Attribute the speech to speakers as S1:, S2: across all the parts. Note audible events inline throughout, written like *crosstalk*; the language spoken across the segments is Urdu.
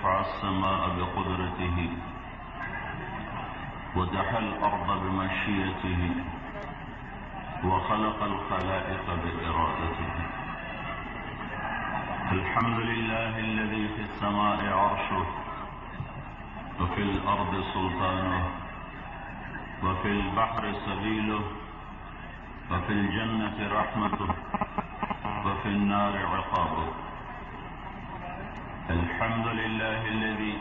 S1: رفع السماء بقدرته ودحى الأرض بمشيته وخلق الخلائق بإرادته. الحمد لله الذي في السماء عرشه وفي الأرض سلطانه وفي البحر سبيله وفي الجنة رحمته وفي النار عقابه. الحمد لله الذي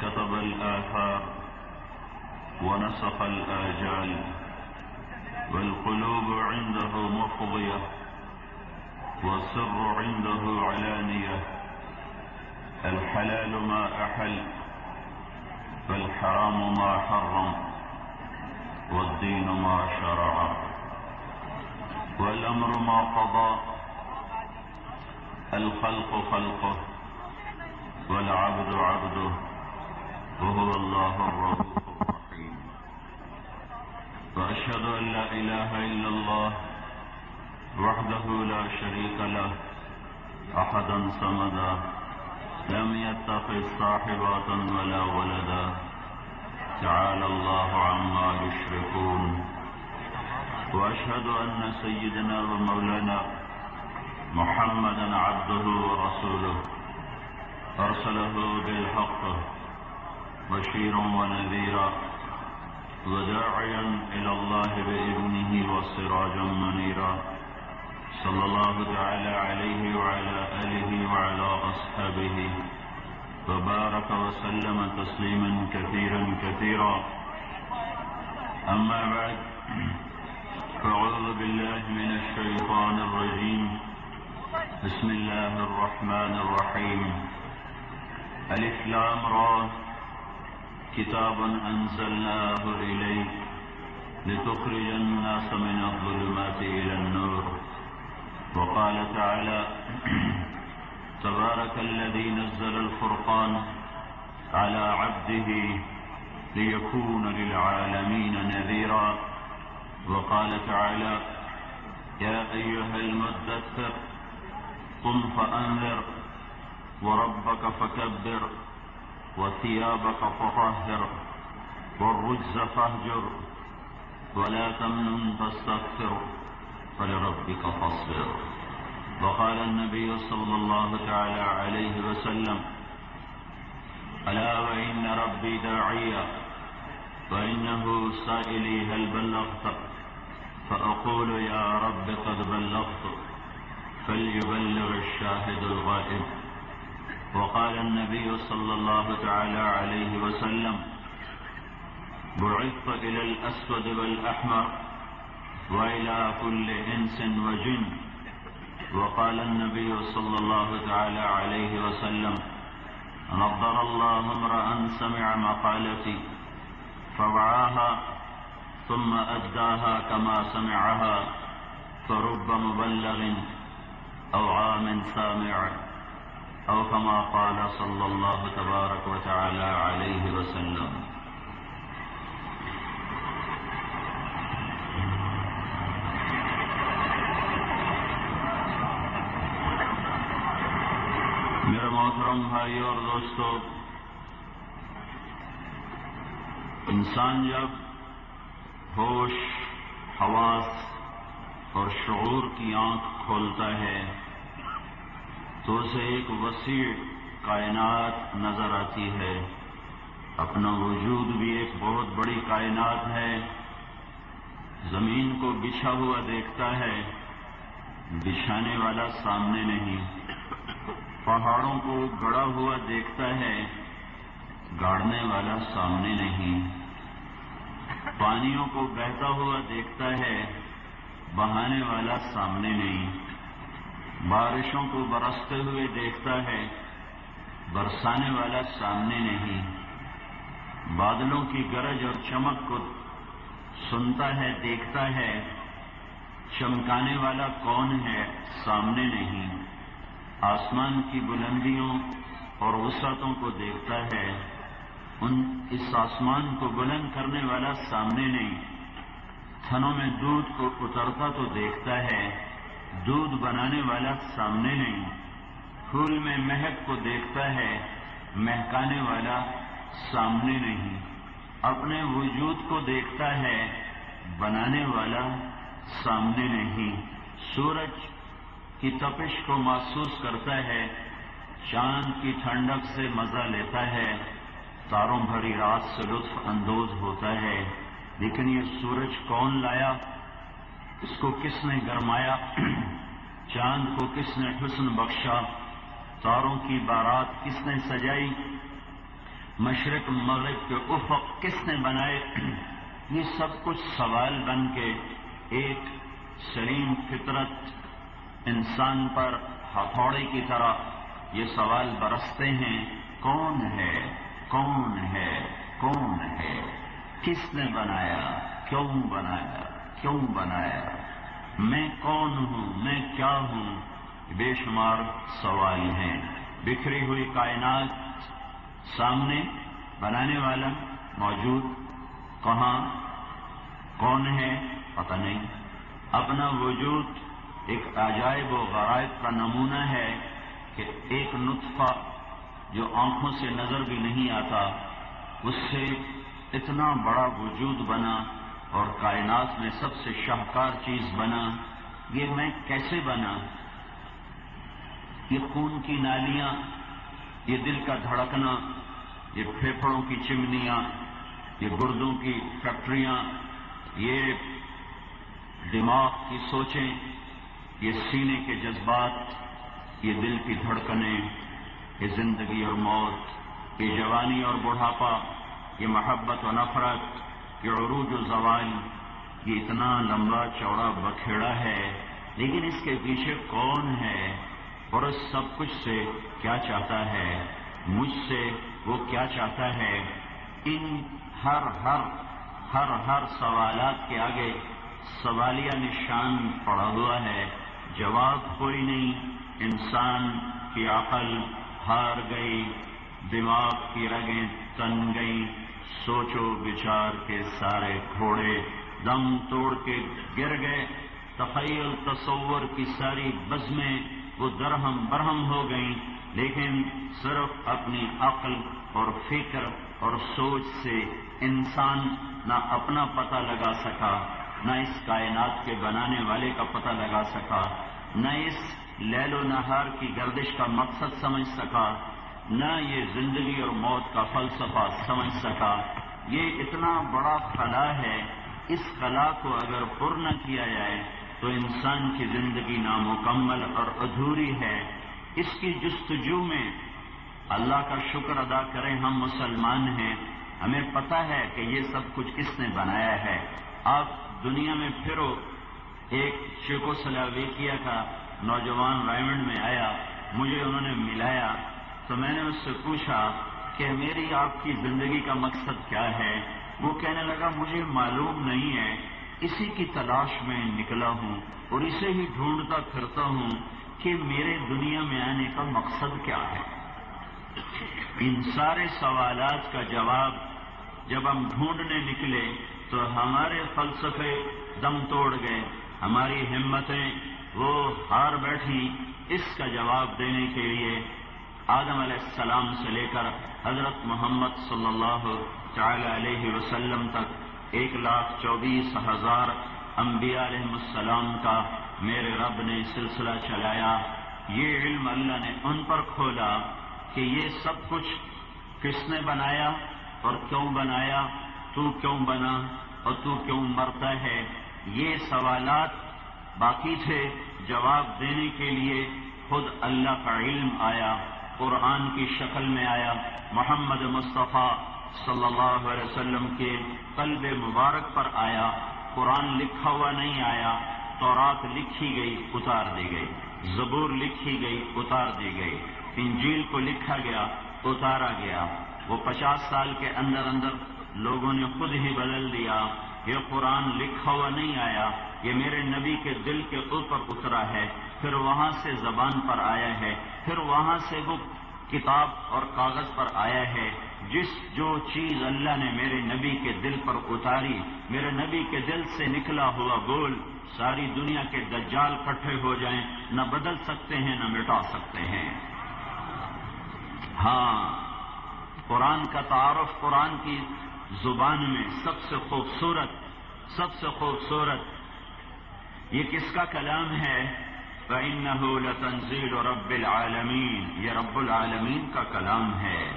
S1: كتب الآثار ونسخ الآجال والقلوب عنده مفضية والسر عنده علانية الحلال ما أحل فالحرام ما حرم والدين ما شرع والأمر ما قضى الخلق خلقه والعبد عبده وهو الله الرؤوف الرحيم. وأشهد أن لا إله إلا الله وحده لا شريك له أحدا صمدا لم يتخذ صاحبة ولا ولدا. تعالى الله عما يشركون. وأشهد أن سيدنا ومولانا محمدا عبده ورسوله. أرسله بالحق بشيرا ونذيرا وداعيا إلى الله بإذنه وسراجا منيرا صلى الله تعالى عليه وعلى آله وعلى أصحابه وبارك وسلم تسليما كثيرا كثيرا. أما بعد فأعوذ بالله من الشيطان الرجيم. بسم الله الرحمن الرحيم. ألف لام را كتاب أنزلناه إليك لتخرج الناس من الظلمات إلى النور. وقال تعالى *clears throat* تبارك الذي نزل الفرقان على عبده ليكون للعالمين نذيرا. وقال تعالى يا أيها المدثر قم فأنذر. وربك فكبر وثيابك فطهر والرجز فاهجر ولا تمنن تستغفر فلربك فاصبر. وقال النبي صلى الله تعالى عليه وسلم ألا وإن ربي داعيا فإنه سائلي هل بلغت؟ فأقول يا رب قد بلغت فليبلغ الشاهد الغائب. وقال النبي صلى الله تعالى عليه وسلم، بعثت إلى الأسود والأحمر وإلى كل إنس وجن. وقال النبي صلى الله تعالى عليه وسلم، نظر الله امرأ سمع مقالتي، فوعاها، ثم أداها كما سمعها، فرب مبلغ أو عام سامع. أو كما قال صلى الله تبارك وتعالى عليه وسلم. میرے محترم بھائی اور دوستو، انسان جب ہوش، حواس اور شعور کی آنکھ کھولتا ہے تو اسے ایک وسیع کائنات نظر آتی ہے۔ اپنا وجود بھی ایک بہت بڑی کائنات ہے۔ زمین کو بچھا ہوا دیکھتا ہے۔ بچھانے والا سامنے نہیں۔ پہاڑوں کو گڑا ہوا دیکھتا ہے۔ گاڑنے والا سامنے نہیں۔ پانیوں کو بہتا ہوا دیکھتا ہے۔ بہانے والا سامنے نہیں۔ بارشوں کو برستے ہوئے دیکھتا ہے، برسانے والا سامنے نہیں۔ بادلوں کی گرج اور چمک کو سنتا ہے، دیکھتا ہے۔ چمکانے والا کون ہے؟ سامنے نہیں۔ آسمان کی بلندیوں اور وسعتوں کو دیکھتا ہے۔ ان اس آسمان کو بلند کرنے والا سامنے نہیں۔ تھنوں میں دودھ کو اترتا تو دیکھتا ہے۔ دودھ بنانے والا سامنے نہیں۔ پھول میں مہک کو دیکھتا ہے، مہکانے والا سامنے نہیں۔ اپنے وجود کو دیکھتا ہے، بنانے والا سامنے نہیں۔ سورج کی تپش کو محسوس کرتا ہے، چاند کی ٹھنڈک سے مزہ لیتا ہے۔ تاروں بھری رات سے لطف اندوز ہوتا ہے۔ لیکن یہ سورج کون لایا؟ اس کو کس نے گرمایا؟ *clears throat* چاند کو کس نے حسن بخشا؟ تاروں کی بارات کس نے سجائی؟ مشرق، مغرب کے افق کس نے بنائے؟ *clears throat* یہ سب کچھ سوال بن کے ایک سلیم فطرت انسان پر ہتھوڑے کی طرح یہ سوال برستے ہیں، کون ہے؟ کون ہے؟ کون ہے؟ کس نے بنایا؟ کیوں بنایا؟ کیوں بنایا؟ میں کون ہوں؟ میں کیا ہوں؟ بے شمار سوال ہیں۔ بکھری ہوئی کائنات سامنے بنانے والا موجود کہاں؟ کون ہے؟ پتہ نہیں۔ اپنا وجود ایک عجائب و غرائب کا نمونہ ہے کہ ایک نطفہ جو آنکھوں سے نظر بھی نہیں آتا، اس سے اتنا بڑا وجود بنا اور کائنات میں سب سے شاہکار چیز بنا، یہ میں کیسے بنا؟ یہ خون کی نالیاں، یہ دل کا دھڑکنا، یہ پھیپھڑوں کی چمنیاں، یہ گردوں کی فیکٹریاں، یہ دماغ کی سوچیں، یہ سینے کے جذبات، یہ دل کی دھڑکنیں، یہ زندگی اور موت، یہ جوانی اور بڑھاپا، یہ محبت و نفرت یہ عروج و زوال یہ اتنا لمبا چوڑا بکھیڑا ہے، لیکن اس کے پیچھے کون ہے؟ اور اس سب کچھ سے کیا چاہتا ہے؟ مجھ سے وہ کیا چاہتا ہے؟ ان ہر ہر ہر ہر سوالات کے آگے سوالیہ نشان پڑا ہوا ہے۔ جواب کوئی نہیں۔ انسان کی عقل ہار گئی، دماغ کی رگیں تن گئی سوچو بچار کے سارے گھوڑے دم توڑ کے گر گئے۔ تخیل تصور کی ساری بزمیں وہ درہم برہم ہو گئیں، لیکن صرف اپنی عقل اور فکر اور سوچ سے انسان نہ اپنا پتہ لگا سکا، نہ اس کائنات کے بنانے والے کا پتہ لگا سکا، نہ اس لیل و نہار کی گردش کا مقصد سمجھ سکا۔ نہ یہ زندگی اور موت کا فلسفہ سمجھ سکا۔ یہ اتنا بڑا خلا ہے، اس خلا کو اگر پر نہ کیا جائے تو انسان کی زندگی نامکمل اور ادھوری ہے۔ اس کی جستجو میں اللہ کا شکر ادا کریں ہم مسلمان ہیں۔ ہمیں پتا ہے کہ یہ سب کچھ کس نے بنایا ہے۔ آپ دنیا میں پھرو۔ ایک شیخو سلاویکیا کا نوجوان رائمنڈ میں آیا، مجھے انہوں نے ملایا۔ تو میں نے اس سے پوچھا کہ میری آپ کی زندگی کا مقصد کیا ہے؟ وہ کہنے لگا، مجھے معلوم نہیں ہے۔ اسی کی تلاش میں نکلا ہوں اور اسے ہی ڈھونڈتا پھرتا ہوں کہ میرے دنیا میں آنے کا مقصد کیا ہے۔ ان سارے سوالات کا جواب جب ہم ڈھونڈنے نکلے تو ہمارے فلسفے دم توڑ گئے۔ ہماری ہمتیں وہ ہار بیٹھی۔ اس کا جواب دینے کے لیے آدم علیہ السلام سے لے کر حضرت محمد صلی اللہ تعالی علیہ وسلم تک ایک لاکھ چوبیس ہزار انبیاء علیہ السلام کا میرے رب نے سلسلہ چلایا۔ یہ علم اللہ نے ان پر کھولا کہ یہ سب کچھ کس نے بنایا اور کیوں بنایا، تو کیوں بنا اور تو کیوں مرتا ہے؟ یہ سوالات باقی تھے جواب دینے کے لیے خود اللہ کا علم آیا۔ قرآن کی شکل میں آیا۔ محمد مصطفیٰ صلی اللہ علیہ وسلم کے قلب مبارک پر آیا۔ قرآن لکھا ہوا نہیں آیا۔ تو رات لکھی گئی، اتار دی گئی۔ زبور لکھی گئی، اتار دی گئی۔ انجیل کو لکھا گیا، اتارا گیا۔ وہ پچاس سال کے اندر اندر لوگوں نے خود ہی بدل دیا۔ یہ قرآن لکھا ہوا نہیں آیا۔ یہ میرے نبی کے دل کے اوپر اترا ہے۔ پھر وہاں سے زبان پر آیا ہے، پھر وہاں سے وہ کتاب اور کاغذ پر آیا ہے، جس جو چیز اللہ نے میرے نبی کے دل پر اتاری، میرے نبی کے دل سے نکلا ہوا بول ساری دنیا کے دجال کٹھے ہو جائیں، نہ بدل سکتے ہیں، نہ مٹا سکتے ہیں۔ ہاں قرآن کا تعارف قرآن کی زبان میں سب سے خوبصورت، سب سے خوبصورت، یہ کس کا کلام ہے؟ فَإِنَّهُ لَتَنزِيلُ رَبِّ الْعَالَمِينَ۔ یہ رب العالمین کا کلام ہے۔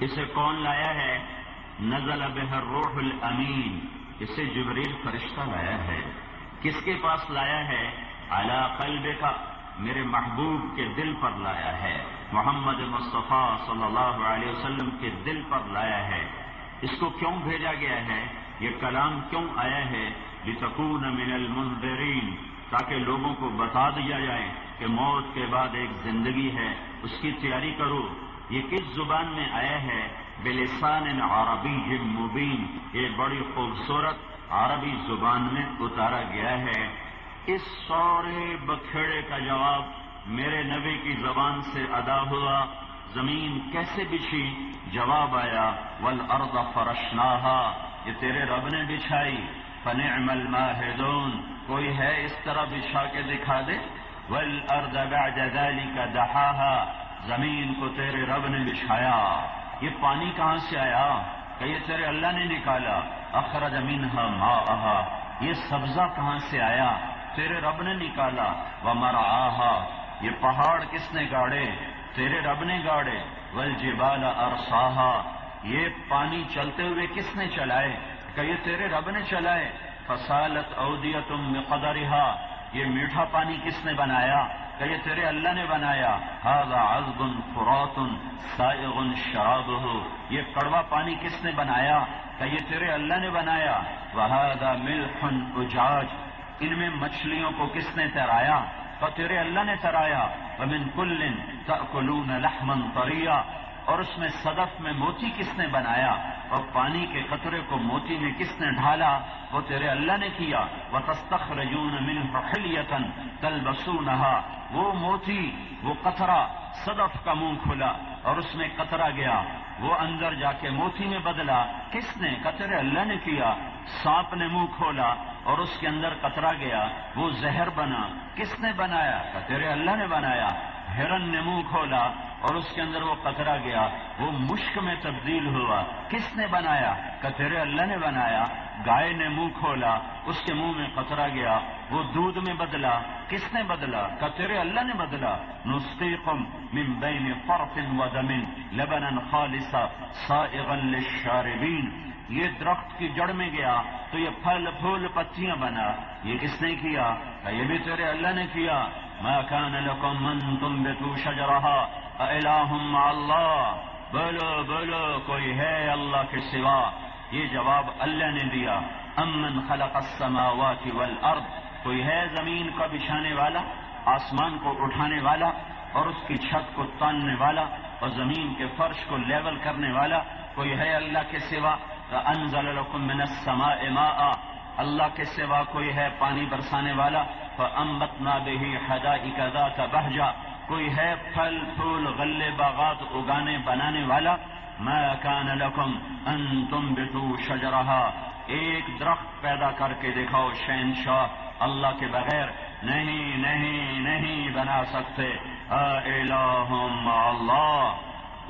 S1: اسے کون لایا ہے؟ نزل بہ الروح الامین اسے جبریل فرشتہ لایا ہے۔ کس کے پاس لایا ہے؟ اعلی قلب کا میرے محبوب کے دل پر لایا ہے۔ محمد مصطفیٰ صلی اللہ علیہ وسلم کے دل پر لایا ہے۔ اس کو کیوں بھیجا گیا ہے؟ یہ کلام کیوں آیا ہے؟ لتکون من المنذرین تاکہ لوگوں کو بتا دیا جائے کہ موت کے بعد ایک زندگی ہے، اس کی تیاری کرو۔ یہ کس زبان میں آیا ہے؟ بلسان عربی مبین۔ یہ بڑی خوبصورت عربی زبان میں اتارا گیا ہے۔ اس سورے بکھیڑے کا جواب میرے نبی کی زبان سے ادا ہوا۔ زمین کیسے بچھی؟ جواب آیا ول ارد یہ تیرے رب نے بچھائی۔ فنعم الماہدون کوئی ہے اس طرح بچھا کے دکھا دے۔ ول ارد ذلك کا دہا زمین کو تیرے رب نے بچھایا۔ یہ پانی کہاں سے آیا؟ کہ یہ تیرے اللہ نے نکالا۔ اخرج منها ماءها۔ یہ سبزہ کہاں سے آیا؟ تیرے رب نے نکالا۔ وہ مرا یہ پہاڑ کس نے گاڑے؟ تیرے رب نے گاڑے۔ ول جبال ارساہا یہ پانی چلتے ہوئے کس نے چلائے؟ کہ یہ تیرے رب نے چلائے۔ فصالت اودیت مقدرہا یہ میٹھا پانی کس نے بنایا؟ کہ یہ تیرے اللہ نے بنایا۔ ہاضا عزب فرات سائغ شراب ہو یہ کڑوا پانی کس نے بنایا؟ کہ یہ تیرے اللہ نے بنایا۔ وہ ملح اجاج۔ ان میں مچھلیوں کو کس نے تیرایا؟ تو تیرے اللہ نے ترایا ومن کل تأکلون لحما طریا اور اس میں صدف میں موتی کس نے بنایا اور پانی کے قطرے کو موتی میں کس نے ڈھالا، وہ تیرے اللہ نے کیا۔ وہ تستخرجون منه حلیتا تلبسونها۔ وہ موتی، وہ قطرہ، صدف کا منہ کھلا اور اس میں قطرہ گیا۔ وہ اندر جا کے موتی میں بدلا۔ کس نے؟ قطر اللہ نے کیا۔ سانپ نے منہ کھولا اور اس کے اندر قطرہ گیا۔ وہ زہر بنا۔ کس نے بنایا؟ قطر اللہ نے بنایا۔ ہرن نے منہ کھولا۔ اور اس کے اندر وہ قطرہ گیا، وہ مشک میں تبدیل ہوا۔ کس نے بنایا؟ کترے اللہ نے بنایا۔ گائے نے منہ کھولا، اس کے منہ میں قطرہ گیا۔ وہ دودھ میں بدلا، کس نے بدلا؟ کترے اللہ نے بدلا۔ نسقیکم من بین فرق و دمن لبنا خالصا سائغا للشاربین۔ یہ درخت کی جڑ میں گیا، تو یہ پھل، پھول، پتیاں بنا۔ یہ کس نے کیا؟ یہ بھی تیرے اللہ نے کیا۔ ما كان لكم من تنبتوا شجرها۔ مع اللہ بولو بولو کوئی ہے اللہ کے سوا؟ یہ جواب اللہ نے دیا امن خلق السماوات والارض کوئی ہے زمین کا بچھانے والا، آسمان کو اٹھانے والا، اور اس کی چھت کو تاننے والا، اور زمین کے فرش کو لیول کرنے والا؟ کوئی ہے اللہ کے سوا؟ انزل لكم من السماء ماء، اللہ کے سوا کوئی ہے پانی برسانے والا؟ فانبتنا به حدائق ذات بهجا کوئی ہے پھل، پھول، غلے، باغات اگانے، بنانے والا؟ میں کان لکم ان تم بتو ایک درخت پیدا کر کے دکھاؤ شہنشاہ۔ اللہ کے بغیر نہیں نہیں نہیں بنا سکتے۔ اللہ۔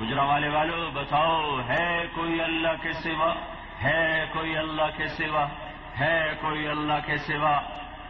S1: گجرا والے والو، بتاؤ، ہے کوئی اللہ کے سوا؟ ہے کوئی اللہ کے سوا؟ ہے کوئی اللہ کے سوا؟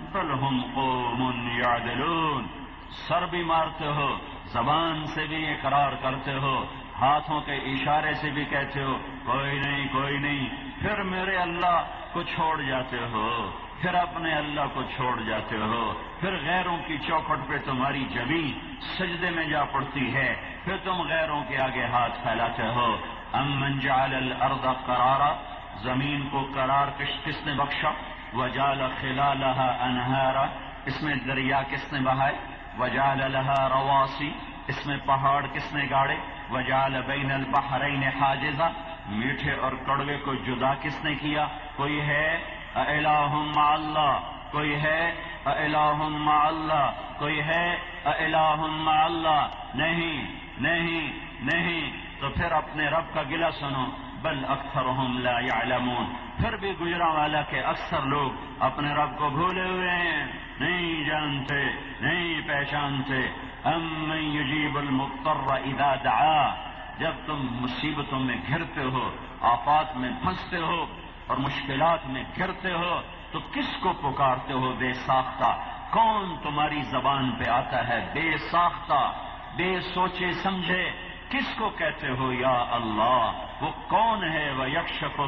S1: بل ہم قوم یعدلون۔ سر بھی مارتے ہو، زبان سے بھی اقرار کرتے ہو، ہاتھوں کے اشارے سے بھی کہتے ہو، کوئی نہیں کوئی نہیں، پھر میرے اللہ کو چھوڑ جاتے ہو، پھر اپنے اللہ کو چھوڑ جاتے ہو، پھر غیروں کی چوکھٹ پہ تمہاری جبی سجدے میں جا پڑتی ہے، پھر تم غیروں کے آگے ہاتھ پھیلاتے ہو۔ امن جال الارض قرارا، زمین کو قرار کس کس نے بخشا؟ وجال خلالها انہارا، اس میں دریا کس نے بہائے؟ وجال لها رواسی اس میں پہاڑ کس نے گاڑے؟ وجال بین البحرین حاجزہ میٹھے اور کڑوے کو جدا کس نے کیا؟ کوئی ہے؟ الہ مع اللہ، کوئی ہے؟ الہ مع اللہ، کوئی ہے؟ الہ مع اللہ، نہیں نہیں نہیں، تو پھر اپنے رب کا گلا سنو۔ بل اکثرهم لا يعلمون پھر بھی گجرا والا کے اکثر لوگ اپنے رب کو بھولے ہوئے ہیں۔ نہیں جانتے، نہیں پہچانتے۔ ام یجیب المضطر اذا دعا۔ جب تم مصیبتوں میں گھرتے ہو، آفات میں پھنستے ہو اور مشکلات میں گرتے ہو، تو کس کو پکارتے ہو بے ساختہ؟ کون تمہاری زبان پہ آتا ہے بے ساختہ؟ بے سوچے سمجھے کس کو کہتے ہو یا اللہ؟ وہ کون ہے وہ یکش کو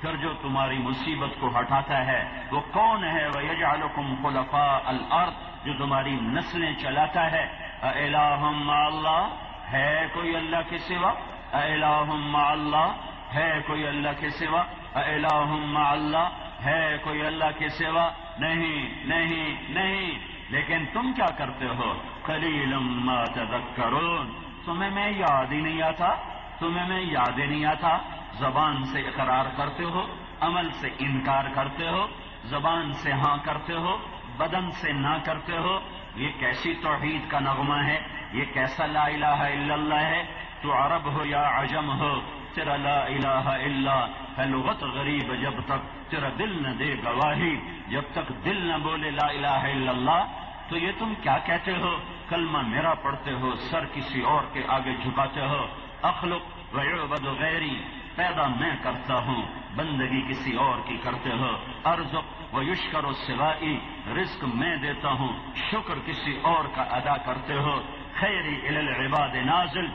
S1: پھر جو تمہاری مصیبت کو ہٹاتا ہے، وہ کون ہے وہ یجعلکم خلفاء الارض جو تمہاری نسلیں چلاتا ہے۔ الہم اللہ ہے کوئی اللہ کے سوا؟ الہم اللہ ہے کوئی اللہ کے سوا؟ الہم اللہ ہے کوئی اللہ کے سوا؟ نہیں نہیں نہیں۔ لیکن تم کیا کرتے ہو؟ ما تذکرون تمہیں میں یاد ہی نہیں آتا؟ تمہیں میں یاد ہی نہیں آتا؟ زبان سے اقرار کرتے ہو، عمل سے انکار کرتے ہو، زبان سے ہاں کرتے ہو، بدن سے نہ کرتے ہو، یہ کیسی توحید کا نغمہ ہے؟ یہ کیسا لا الہ الا اللہ ہے؟ تو عرب ہو یا عجم ہو، تیرا لا الہ الا ہے، لغت غریب جب تک تیرا دل نہ دے گواہی، جب تک دل نہ بولے لا الہ الا اللہ، تو یہ تم کیا کہتے ہو؟ کلمہ میرا پڑھتے ہو، سر کسی اور کے آگے جھکاتے ہو اخلق وعبد غیری، پیدا میں کرتا ہوں، بندگی کسی اور کی کرتے ہو ارض و یشکر و سوائی رزق میں دیتا ہوں، شکر کسی اور کا ادا کرتے ہو، خیری العباد نازل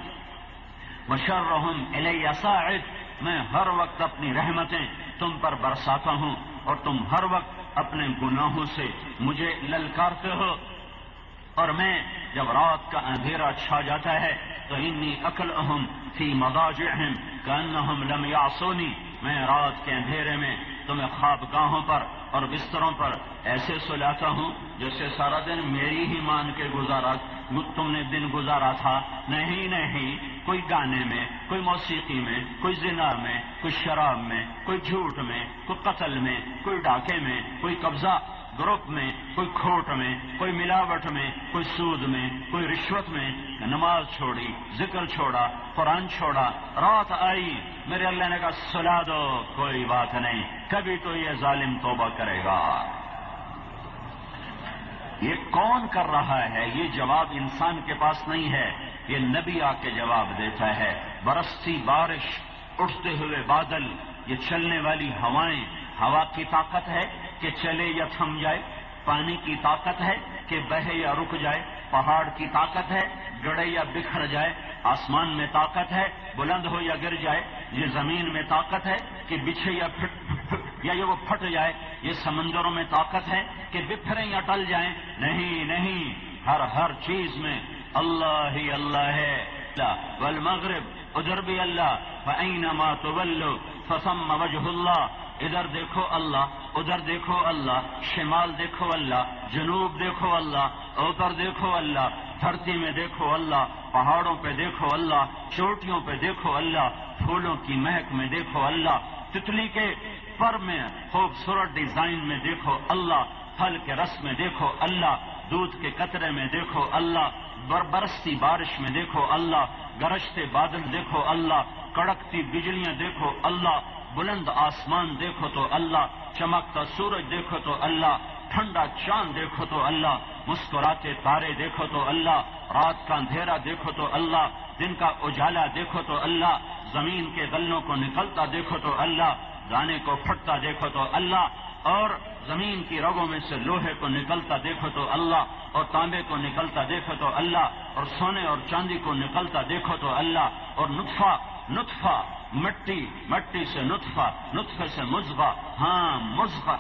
S1: مشرحم الیہ صاعد، میں ہر وقت اپنی رحمتیں تم پر برساتا ہوں، اور تم ہر وقت اپنے گناہوں سے مجھے للکارتے ہو، اور میں جب رات کا اندھیرا چھا جاتا ہے تو انی عقل اہم تھی مداج اہم لم یاسونی میں رات کے اندھیرے میں تمہیں خواب گاہوں پر اور بستروں پر ایسے سلاتا ہوں جیسے سارا دن میری ہی مان کے گزارا تم نے دن گزارا تھا۔ نہیں نہیں، کوئی گانے میں، کوئی موسیقی میں، کوئی زنا میں، کوئی شراب میں، کوئی جھوٹ میں، کوئی قتل میں، کوئی ڈاکے میں، کوئی قبضہ گروپ میں، کوئی کھوٹ میں، کوئی ملاوٹ میں، کوئی سود میں، کوئی رشوت میں نماز چھوڑی، ذکر چھوڑا، قرآن چھوڑا، رات آئی، میرے اللہ نے کہا، سلا دو، کوئی بات نہیں، کبھی تو یہ ظالم توبہ کرے گا۔ یہ کون کر رہا ہے؟ یہ جواب انسان کے پاس نہیں ہے، یہ نبی آ کے جواب دیتا ہے۔ برستی بارش، اٹھتے ہوئے بادل، یہ چلنے والی ہوائیں، ہوا کی طاقت ہے؟ کہ چلے یا تھم جائے، پانی کی طاقت ہے کہ بہے یا رک جائے، پہاڑ کی طاقت ہے گڑے یا بکھر جائے، آسمان میں طاقت ہے، بلند ہو یا گر جائے، یہ زمین میں طاقت ہے کہ بچھے یا پھٹ، یا یہ وہ پھٹ جائے، یہ سمندروں میں طاقت ہے کہ بکھرے یا ٹل جائیں۔ نہیں نہیں، ہر ہر چیز میں اللہ ہی اللہ ہے۔ والمغرب، ادھر بھی اللہ۔ فَأَيْنَمَا تُوَلُّ فَثَمَّ وَجْهُ اللَّهِ ادھر دیکھو اللہ ادھر دیکھو اللہ شمال دیکھو اللہ جنوب دیکھو اللہ اوپر دیکھو اللہ دھرتی میں دیکھو اللہ پہاڑوں پہ دیکھو اللہ چوٹیوں پہ دیکھو اللہ پھولوں کی مہک میں دیکھو اللہ تتلی کے پر میں خوبصورت ڈیزائن میں دیکھو اللہ پھل کے رس میں دیکھو اللہ دودھ کے قطرے میں دیکھو اللہ برستی بارش میں دیکھو اللہ گرجتے بادل دیکھو اللہ کڑکتی بجلیاں دیکھو اللہ بلند آسمان دیکھو تو اللہ چمکتا سورج دیکھو تو اللہ ٹھنڈا چاند دیکھو تو اللہ مسکراتے تارے دیکھو تو اللہ رات کا اندھیرا دیکھو تو اللہ دن کا اجالا دیکھو تو اللہ زمین کے گلوں کو نکلتا دیکھو تو اللہ گانے کو پھٹتا دیکھو تو اللہ اور زمین کی رگوں میں سے لوہے کو نکلتا دیکھو تو اللہ اور تانبے کو نکلتا دیکھو تو اللہ اور سونے اور چاندی کو نکلتا دیکھو تو اللہ اور نطفہ نطفہ مٹی مٹی سے نطفہ، نطفے سے مزغہ ہاں مزغہ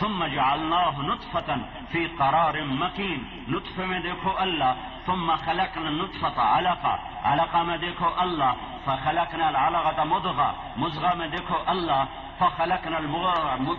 S1: ثم جعلناه نطفة في قرار مكين نطفة میں دیکھو اللہ، ثم خلقنا النطفة علقة علقة میں دیکھو اللہ، فخلقنا العلقة مضغة مضغة میں دیکھو اللہ فخلقنا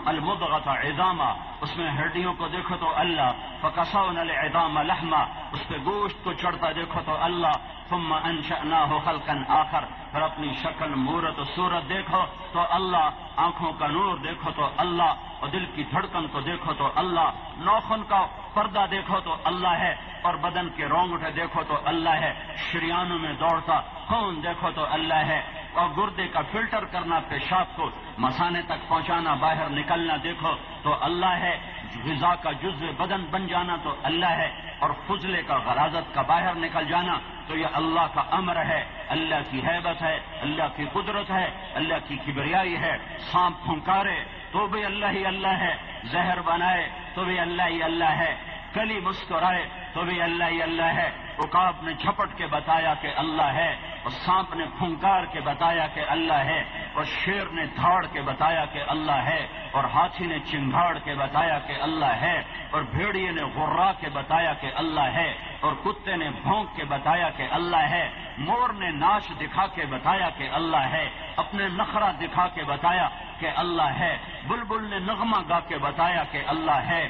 S1: المضغة عظاما۔ اس میں ہڈیوں کو دیکھو تو اللہ۔ فکسونا العظام لحما۔ اس پہ گوشت کو چڑھتا دیکھو تو اللہ۔ ثم انشأناه خلقا آخر۔ پھر اپنی شکل، مورت و صورت دیکھو تو اللہ۔ آنکھوں کا نور دیکھو تو اللہ۔ اور دل کی دھڑکن کو دیکھو تو اللہ۔ نوخن کا پردہ دیکھو تو اللہ ہے۔ اور بدن کے رونگٹے دیکھو تو اللہ ہے۔ شریانوں میں دوڑتا، خون دیکھو تو اللہ ہے۔ اور گردے کا فلٹر کرنا، پیشاب کو مسانے تک پہنچانا، باہر نکلنا، دیکھو تو اللہ ہے، غذا کا جز بدن بن جانا تو اللہ ہے اور فضلے کا، غرازت کا، باہر نکل جانا تو یہ اللہ کا امر ہے۔ اللہ کی حیبت ہے، اللہ کی قدرت ہے، اللہ کی کبریائی ہے۔ سانپ پھنکارے تو بھی اللہ ہی اللہ ہے۔ زہر بنائے تو بھی اللہ ہی اللہ ہے۔ کلی مسکرائے تو بھی اللہ ہی اللہ ہے۔ اکاب نے جھپٹ کے بتایا کہ اللہ ہے اور سانپ نے پھنکار کے بتایا کہ اللہ ہے اور شیر نے دھاڑ کے بتایا کہ اللہ ہے اور ہاتھی نے چنگاڑ کے بتایا کہ اللہ ہے اور بھیڑیے نے غرا کے بتایا کہ اللہ ہے اور کتے نے بھونک کے بتایا کہ اللہ ہے۔ مور نے ناچ دکھا کے بتایا کہ اللہ ہے۔ اپنے نخرا دکھا کے بتایا کہ اللہ ہے۔ بلبل نے نغمہ گا کے بتایا کہ اللہ ہے۔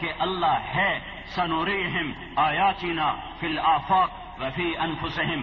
S1: کہ اللہ ہے سنوریہم آیاتنا فی الآفاق وفی انفسہم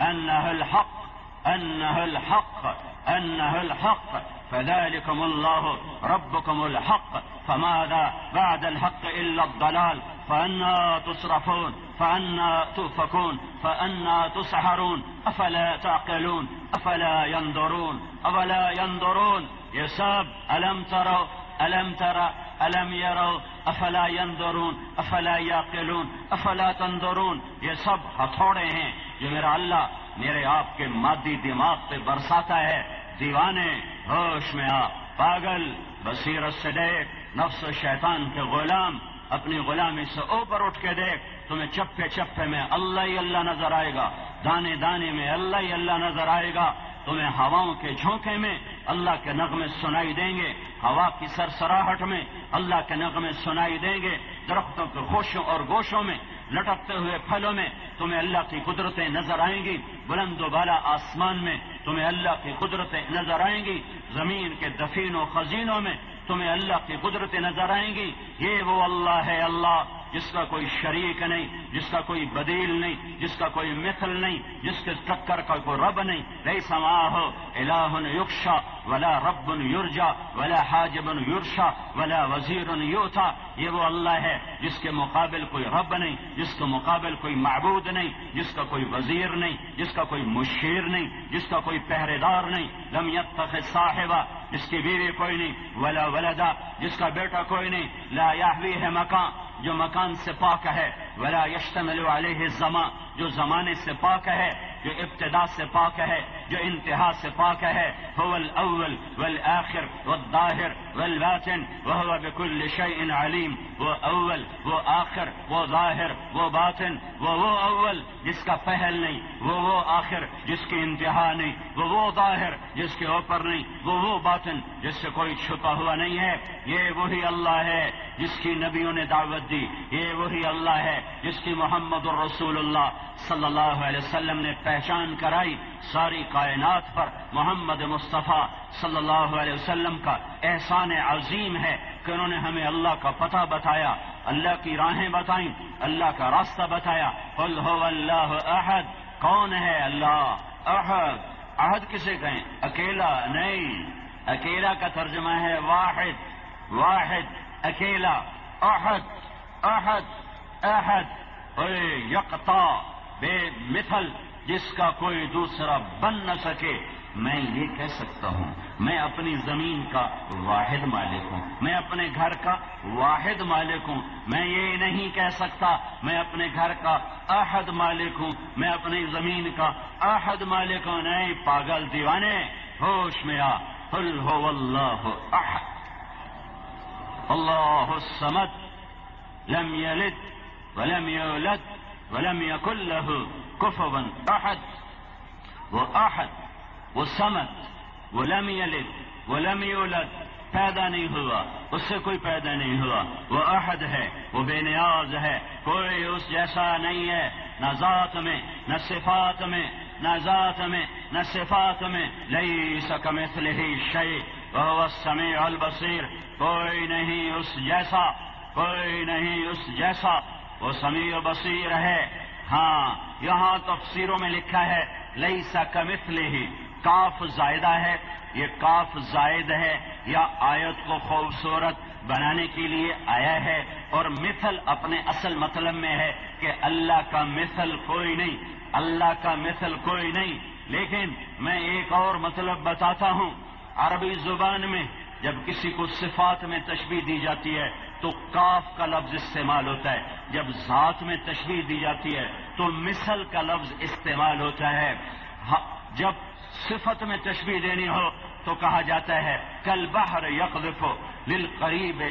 S1: انہ الحق انہ الحق انہ الحق. فذلكم الله ربكم الحق. فماذا بعد الحق إلا الضلال؟ فأنا تصرفون فأنا تؤفكون فأنا تسحرون. أفلا تعقلون؟ أفلا ينظرون؟ أفلا ينظرون؟ يساب ألم تروا ألم ترى ألم يروا افلا ينظرون افلا يعقلون افلا تنظرون؟ یہ سب ہتھوڑے ہیں جو میرا اللہ میرے آپ کے مادی دماغ پہ برساتا ہے۔ دیوانے، ہوش میں آ۔ پاگل، بصیرت سے دیکھ۔ نفس و شیطان کے غلام، اپنی غلامی سے اوپر اٹھ کے دیکھ۔ تمہیں چپے چپے میں اللہ ہی اللہ نظر آئے گا۔ دانے دانے میں اللہ ہی اللہ نظر آئے گا۔ تمہیں ہواؤں کے جھونکے میں اللہ کے نغمے سنائی دیں گے، ہوا کی سرسراہٹ میں اللہ کے نغمے سنائی دیں گے، درختوں کے خوشوں اور گوشوں میں، لٹکتے ہوئے پھلوں میں تمہیں اللہ کی قدرتیں نظر آئیں گی، بلند و بالا آسمان میں تمہیں اللہ کی قدرتیں نظر آئیں گی، زمین کے دفین و خزینوں میں تمہیں اللہ کی قدرتیں نظر آئیں گی، یہ وہ اللہ ہے اللہ جس کا کوئی شریک نہیں، جس کا کوئی بدیل نہیں، جس کا کوئی مثل نہیں، جس کے ٹکر کا کوئی رب نہیں۔ رئی سما ہو، الہ یکشا ولا رب یورجا ولا حاجب یورشا ولا وزیر یوتھا یہ وہ اللہ ہے جس کے مقابل کوئی رب نہیں، جس کے مقابل کوئی معبود نہیں، جس کا کوئی وزیر نہیں، جس کا کوئی مشیر نہیں، جس کا کوئی پہرے دار نہیں۔ لم يتخذ صاحبہ جس کی بیوی کوئی نہیں۔ ولا ولدا، جس کا بیٹا کوئی نہیں۔ لا ہے مکان جو مکان سے پاک ہے، ولا یشتمل علیہ الزمان، جو زمانے سے پاک ہے، جو ابتدا سے پاک ہے جو انتہا سے پاک ہے، هو الاول والآخر والظاہر والباطن، وهو بكل شيء علیم، وہ اول، وہ آخر، وہ ظاہر، وہ باطن، وہ وہ اول جس کا پہل نہیں، وہ وہ آخر جس کی انتہا نہیں، وہ وہ ظاہر جس کے اوپر نہیں، وہ وہ باطن جس سے کوئی چھپا ہوا نہیں ہے۔ یہ وہی اللہ ہے جس کی نبیوں نے دعوت دی۔ یہ وہی اللہ ہے جس کی محمد الرسول اللہ صلی اللہ علیہ وسلم نے پہچان کرائی۔ ساری کائنات پر محمد مصطفیٰ صلی اللہ علیہ وسلم کا احسان عظیم ہے کہ انہوں نے ہمیں اللہ کا پتہ بتایا، اللہ کی راہیں بتائیں، اللہ کا راستہ بتایا۔ قل هو اللہ احد۔ کون ہے اللہ؟ احد۔ عہد کسے کہیں؟ اکیلا؟ نہیں۔ اکیلا کا ترجمہ ہے واحد۔ واحد، اکیلا۔ احد۔ احد۔ احد۔ اے یکتا بے مثل۔ جس کا کوئی دوسرا بن نہ سکے، میں یہ کہہ سکتا ہوں، میں اپنی زمین کا واحد مالک ہوں، میں اپنے گھر کا واحد مالک ہوں، میں یہ نہیں کہہ سکتا، میں اپنے گھر کا احد مالک ہوں، میں اپنی زمین کا احد مالک ہوں۔ نہیں پاگل دیوانے، ہوش میں آ، قل هو اللہ احد۔ اللہ الصمد لم يلد ولم يولد ولم يكن له كفوا احد وہ احد وہ سمت وہ لم یلد وہ لم یولد پیدا نہیں ہوا، اس سے کوئی پیدا نہیں ہوا۔ وہ احد ہے، وہ بے نیاز ہے، کوئی اس جیسا نہیں ہے، نہ ذات میں، نہ صفات میں، نہ ذات میں، نہ صفات میں۔ لئی سکم ہی شعی سمیع البصیر۔ کوئی نہیں اس جیسا، کوئی نہیں اس جیسا۔ وہ سمیع بصیر ہے۔ ہاں یہاں تفسیروں میں لکھا ہے لئی سا کمفل ہی کاف زائدہ ہے۔ یہ کاف زائد ہے، یا آیت کو خوبصورت بنانے کے لیے آیا ہے۔ اور مثل اپنے اصل مطلب میں ہے کہ اللہ کا مثل کوئی نہیں، اللہ کا مثل کوئی نہیں۔ لیکن میں ایک اور مطلب بتاتا ہوں، عربی زبان میں جب کسی کو صفات میں تشبیح دی جاتی ہے تو کاف کا لفظ استعمال ہوتا ہے۔ جب ذات میں تشبیح دی جاتی ہے، تو مثل کا لفظ استعمال ہوتا ہے۔ ہاں، جب صفت میں تشبیح دینی ہو، تو کہا جاتا ہے کل بہر یقف لل قریب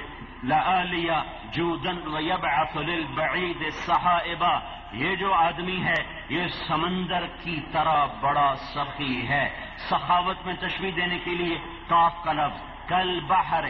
S1: جودن و یبعث للبعید صحائبا یہ جو آدمی ہے، یہ سمندر کی طرح بڑا سخی ہے۔ سخاوت میں تشبیح دینے کے لیے کاف کا لفظ کل بہر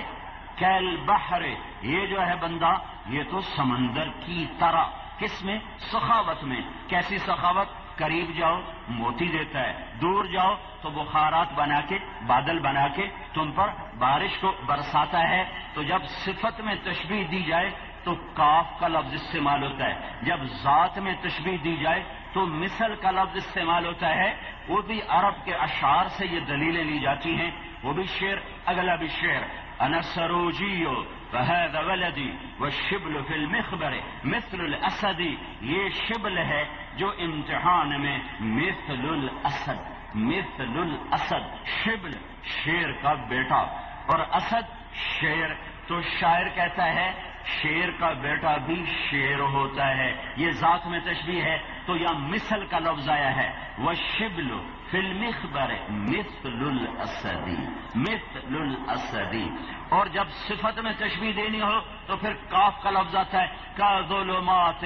S1: کل بہر یہ جو ہے بندہ، یہ تو سمندر کی طرح۔ کس میں؟ سخاوت میں۔ کیسی سخاوت؟ قریب جاؤ، موتی دیتا ہے۔ دور جاؤ، تو بخارات بنا کے، بادل بنا کے تم پر بارش کو برساتا ہے۔ تو جب صفت میں تشبیح دی جائے، تو کاف کا لفظ استعمال ہوتا ہے۔ جب ذات میں تشبیح دی جائے، تو مثل کا لفظ استعمال ہوتا ہے۔ وہ بھی عرب کے اشعار سے یہ دلیلیں لی جاتی ہیں۔ وہ بھی شعر، اگلا بھی شعر۔ انسروجیو فهذا ولدی وہ شبل فل مخبر مثل الاسدی یہ شبل ہے جو امتحان میں مثل الاسد مثل الاسد شبل شیر کا بیٹا، اور اسد شیر. تو شاعر کہتا ہے، شیر کا بیٹا بھی شیر ہوتا ہے. یہ ذات میں تشبیح ہے، تو یہ مثل کا لفظ آیا ہے. وہ شبل فلم خبر مثل الاسدی مثل الاسدی۔ اور جب صفت میں تشبیح دینی ہو تو پھر کاف کا لفظ آتا ہے، کا ظلمات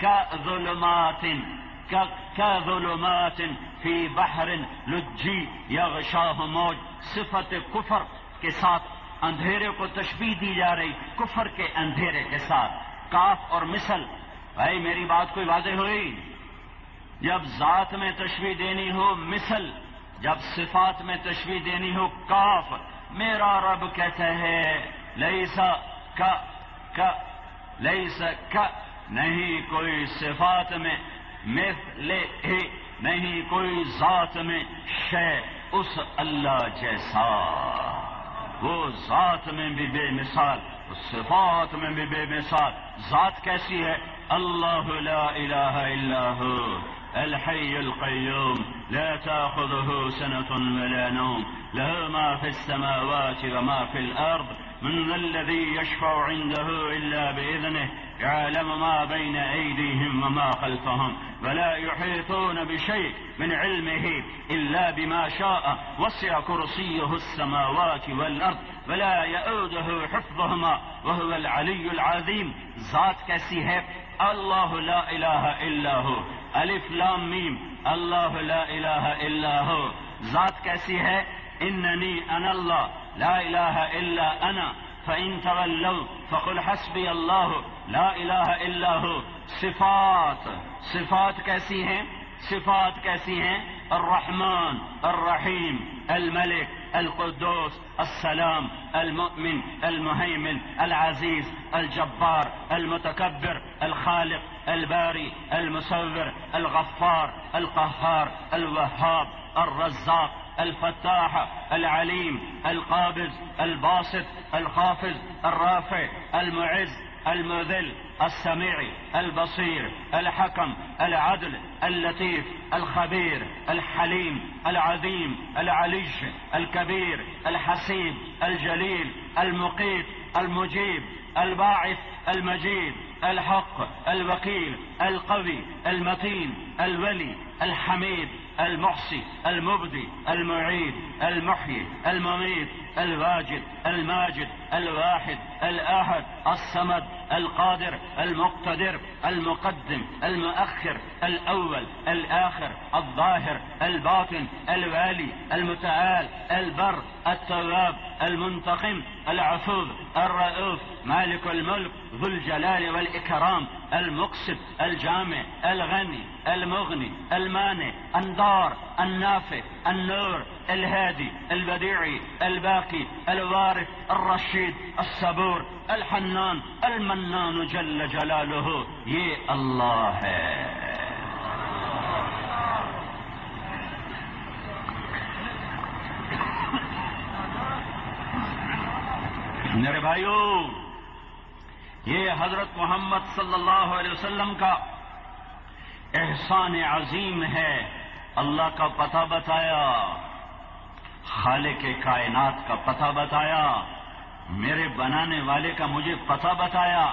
S1: کا ظلمات کا ظلمات فی بحر لجی یغشاہ موج۔ صفت کفر کے ساتھ اندھیرے کو تشبیح دی جا رہی، کفر کے اندھیرے کے ساتھ۔ کاف اور مثل، بھائی میری بات کوئی واضح ہوئی؟ جب ذات میں تشبیح دینی ہو، مثل، جب صفات میں تشبیح دینی ہو، کاف، میرا رب کہتا ہے لئیسا کا کا لئیسا کا نہیں کوئی صفات میں مثل نہیں کوئی ذات میں شے اس اللہ جیسا۔ وہ ذات میں بھی بے مثال صفات میں بھی بے مثال۔ ذات کیسی ہے؟ اللہ لا الہ الا ہو۔ الحي القيوم لا تأخذه سنة ولا نوم. له ما في السماوات وما في الأرض من الذي يشفع عنده إلا بإذنه. يعلم ما بين أيديهم وما خلفهم ولا يحيطون بشيء من علمه إلا بما شاء. وسع كرسيه السماوات والأرض ولا يؤوده حفظهما وهو العلي العظيم ذات كسي ہے اللہ لا الہ إلا ہو ألف لام میم اللہ لا الہ إلا ہو ذات کیسی ہے. اننی ان اللہ لا الہ إلا أنا. فإن تولوا فقل حسبي الله. لا إله إلا هو. صفات. صفات کیسی ہیں. صفات کیسی ہیں. الرحمن الرحیم الملك القدوس السلام المؤمن المهيمن العزيز الجبار المتكبر الخالق. الباري المصور الغفار القهار الوهاب الرزاق الفتاح العليم القابض الباسط الخافض الرافع المعز المذل السميع البصير الحكم العدل اللطيف الخبير الحليم العظيم العلي الكبير الحسيب الجليل المقيت المجيب الباعث المجيد. الحق الوكيل القوي المتين الولي الحميد المحصي المبدي المعيد المحيي المميت. الواجد الماجد الواحد الآحد الصمد القادر المقتدر المقدم المؤخر الأول الآخر الظاهر الباطن الوالي المتعال البر التواب المنتقم العفو الرؤوف مالك الملك ذو الجلال والإكرام المقسط الجامع الغني المغني المانع الدار النافع النور الهادي، البديعي، الباقي، الوارث، الرشيد، الصبور، الحنان، المنان جل جلاله. یہ اللہ ہے میرے بھائیوں یہ حضرت محمد صلی اللہ علیہ وسلم کا احسان عظیم ہے۔ اللہ کا پتہ بتایا۔ خالق کائنات کا پتہ بتایا میرے بنانے والے کا مجھے پتہ بتایا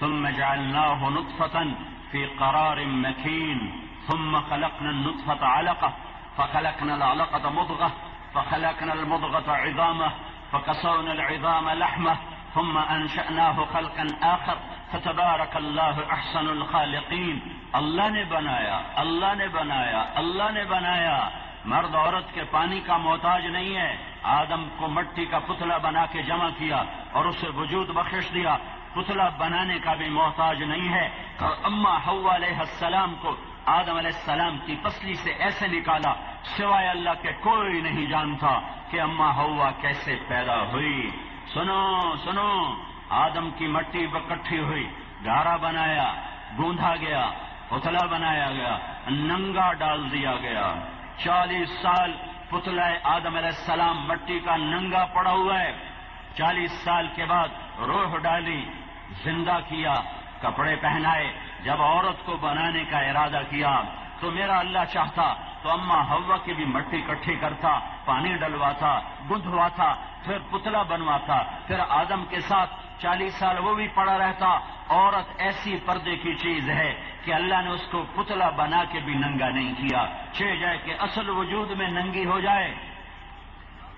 S1: ثم جعلناه نطفة في قرار مكين ثم خلقنا النطفة علقة فخلقنا العلقة مضغة فخلقنا المضغة عظامة فكسونا العظام لحمة ثم أنشأناه خلقا آخر فتبارك الله أحسن الخالقين। اللہ نے بنایا، اللہ نے بنایا، اللہ نے بنایا۔ مرد عورت کے پانی کا محتاج نہیں ہے۔ آدم کو مٹی کا پتلا بنا کے جمع کیا اور اسے وجود بخش دیا۔ پتلا بنانے کا بھی محتاج نہیں ہے۔ اور اما ہوا علیہ السلام کو آدم علیہ السلام کی پسلی سے ایسے نکالا، سوائے اللہ کے کوئی نہیں جانتا کہ اما ہوا کیسے پیدا ہوئی۔ سنو سنو۔ آدم کی مٹی بکٹھی ہوئی گارا بنایا، گوندھا گیا۔ پتلا بنایا گیا، ننگا ڈال دیا گیا۔ چالیس سال پتلا آدم علیہ السلام مٹی کا ننگا پڑا ہوا ہے۔ چالیس سال کے بعد روح ڈالی، زندہ کیا، کپڑے پہنائے، جب عورت کو بنانے کا ارادہ کیا، تو میرا اللہ چاہتا، تو اما ہوا کی بھی مٹی کٹھی کرتا، پانی ڈلواتا، گندھواتا، پھر پتلا بنواتا۔ پھر آدم کے ساتھ چالیس سال وہ بھی پڑا رہتا، عورت ایسی پردے کی چیز ہے کہ اللہ نے اس کو پتلا بنا کے بھی ننگا نہیں کیا۔ چھ جائے کہ اصل وجود میں ننگی ہو جائے۔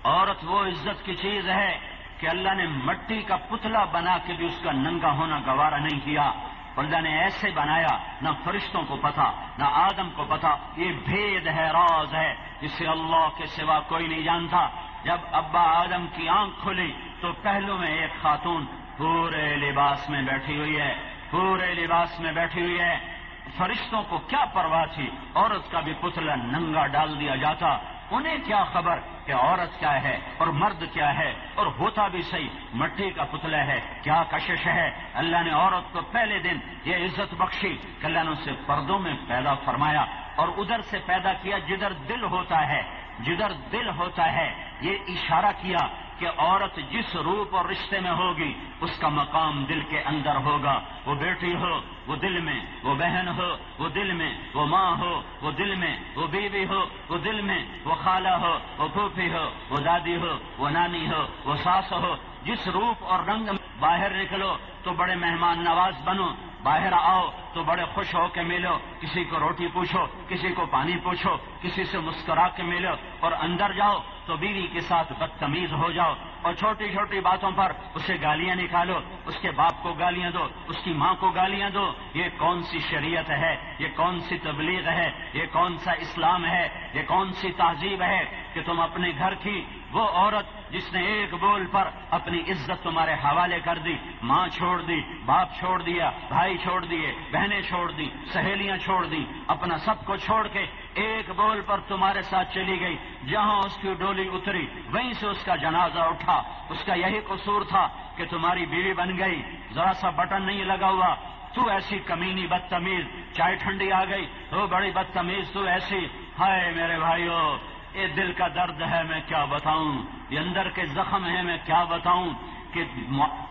S1: عورت وہ عزت کی چیز ہے کہ اللہ نے مٹی کا پتلا بنا کے بھی اس کا ننگا ہونا گوارا نہیں کیا۔ اللہ نے ایسے بنایا، نہ فرشتوں کو پتا، نہ آدم کو پتا۔ یہ بھید ہے، راز ہے، جسے اللہ کے سوا کوئی نہیں جانتا۔ جب ابا آدم کی آنکھ کھلی تو پہلو میں ایک خاتون پورے لباس میں بیٹھی ہوئی ہے۔ پورے لباس میں بیٹھی ہوئی ہے۔ فرشتوں کو کیا پرواہ تھی؟ عورت کا بھی پتلا ننگا ڈال دیا جاتا۔ انہیں کیا خبر کہ عورت کیا ہے اور مرد کیا ہے؟ اور ہوتا بھی صحیح، مٹی کا پتلا ہے۔ کیا کشش ہے؟ اللہ نے عورت کو پہلے دن یہ عزت بخشی کہ اللہ نے اسے پردوں میں پیدا فرمایا اور ادھر سے پیدا کیا جدھر دل ہوتا ہے۔ جدھر دل ہوتا ہے، یہ اشارہ کیا کہ عورت جس روپ اور رشتے میں ہوگی، اس کا مقام دل کے اندر ہوگا۔ وہ بیٹی ہو، وہ دل میں، وہ بہن ہو، وہ دل میں، وہ ماں ہو، وہ دل میں، وہ بیوی ہو، وہ دل میں، وہ خالہ ہو، وہ پھوپھی ہو، وہ دادی ہو، وہ نانی ہو، وہ ساس ہو۔ جس روپ اور رنگ میں باہر نکلو، تو بڑے مہمان نواز بنو۔ باہر آؤ، تو بڑے خوش ہو کے ملو۔ کسی کو روٹی پوچھو، کسی کو پانی پوچھو، کسی سے مسکرا کے ملو۔ اور اندر جاؤ تو بیوی کے ساتھ بدتمیز ہو جاؤ اور چھوٹی چھوٹی باتوں پر اسے گالیاں نکالو، اس کے باپ کو گالیاں دو، اس کی ماں کو گالیاں دو۔ یہ کون سی شریعت ہے؟ یہ کون سی تبلیغ ہے؟ یہ کون سا اسلام ہے؟ یہ کون سی تہذیب ہے کہ تم اپنے گھر کی وہ عورت جس نے ایک بول پر اپنی عزت تمہارے حوالے کر دی، ماں چھوڑ دی، باپ چھوڑ دیا، بھائی چھوڑ دیے، بہنیں چھوڑ دی سہیلیاں چھوڑ دی اپنا سب کو چھوڑ کے ایک بول پر تمہارے ساتھ چلی گئی۔ جہاں اس کی ڈولی اتری، وہیں سے اس کا جنازہ اٹھا۔ اس کا یہی قصور تھا کہ تمہاری بیوی بن گئی۔ ذرا سا بٹن نہیں لگا ہوا۔ تو ایسی کمینی بدتمیز، چائے ٹھنڈی آ گئی۔ تو بڑی بدتمیز، تو ایسی۔ ہائے میرے بھائیوں یہ دل کا درد ہے، میں کیا بتاؤں؟ یہ اندر کے زخم ہے میں کیا بتاؤں؟ کہ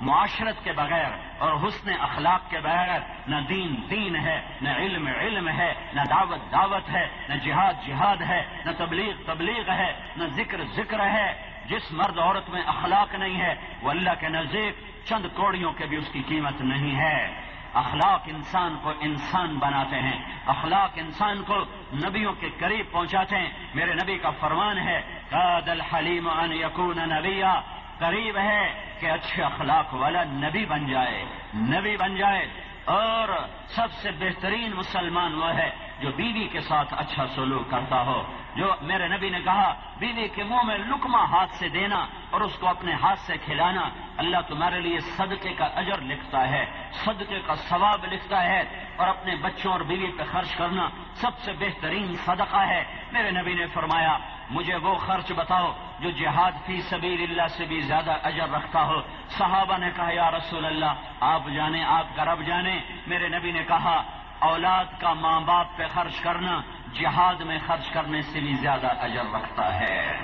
S1: معاشرت کے بغیر اور حسن اخلاق کے بغیر نہ دین دین ہے، نہ علم علم ہے، نہ دعوت دعوت ہے، نہ جہاد جہاد ہے، نہ تبلیغ تبلیغ ہے، نہ ذکر ذکر ہے۔ جس مرد عورت میں اخلاق نہیں ہے، وہ اللہ کے نزدیک چند کوڑیوں کے بھی اس کی قیمت نہیں ہے۔ اخلاق انسان کو انسان بناتے ہیں۔ اخلاق انسان کو نبیوں کے قریب پہنچاتے ہیں۔ میرے نبی کا فرمان ہے، قاد الحلیم ان یکون نبیا قریب ہے کہ اچھے اخلاق والا نبی بن جائے، نبی بن جائے اور سب سے بہترین مسلمان وہ ہے جو بیوی کے ساتھ اچھا سلوک کرتا ہو، جو میرے نبی نے کہا، بیوی کے منہ میں لکما ہاتھ سے دینا اور اس کو اپنے ہاتھ سے کھلانا، اللہ تمہارے لیے صدقے کا اجر لکھتا ہے، صدقے کا ثواب لکھتا ہے اور اپنے بچوں اور بیوی پہ خرچ کرنا سب سے بہترین صدقہ ہے۔ میرے نبی نے فرمایا مجھے وہ خرچ بتاؤ جو جہاد فی سبیل اللہ سے بھی زیادہ اجر رکھتا ہو۔ صحابہ نے کہا، یا رسول اللہ، آپ جانے، آپ کا رب جانے۔ میرے نبی نے کہا، اولاد کا ماں باپ پہ خرچ کرنا جہاد میں خرچ کرنے سے بھی زیادہ اجر رکھتا ہے۔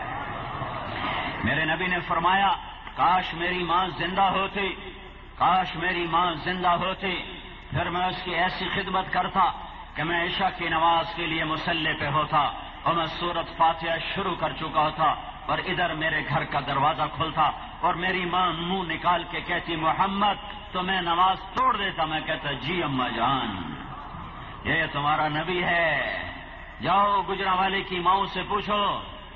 S1: میرے نبی نے فرمایا، کاش میری ماں زندہ ہوتی، کاش میری ماں زندہ ہوتی۔ پھر میں اس کی ایسی خدمت کرتا کہ میں عشاء کی نماز کے لیے مسلح پہ ہوتا۔ اور میں سورت فاتحہ شروع کر چکا تھا، اور ادھر میرے گھر کا دروازہ کھلتا، اور میری ماں منہ نکال کے کہتی، محمد تو میں نماز توڑ دیتا. میں کہتا جی اما جان، یہ تمہارا نبی ہے۔ جاؤ گجرا والے کی ماؤں سے پوچھو،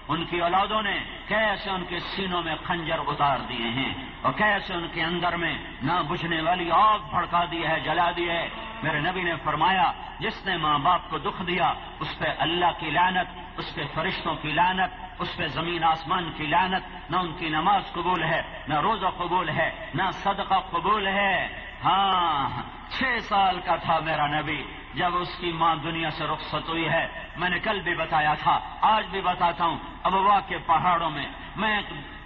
S1: ان کی اولادوں نے کیسے ان کے سینوں میں خنجر اتار دیے ہیں، اور کیسے ان کے اندر میں نہ بجھنے والی آگ بھڑکا دی ہے، جلا دی ہے۔ میرے نبی نے فرمایا، جس نے ماں باپ کو دکھ دیا، اس پہ اللہ کی لانت اس پہ فرشتوں کی لانت اس پہ زمین آسمان کی لانت نہ ان کی نماز قبول ہے، نہ روزہ قبول ہے، نہ صدقہ قبول ہے۔ ہاں چھ سال کا تھا میرا نبی، جب اس کی ماں دنیا سے رخصت ہوئی ہے۔ میں نے کل بھی بتایا تھا، آج بھی بتاتا ہوں ابوا کے پہاڑوں میں میں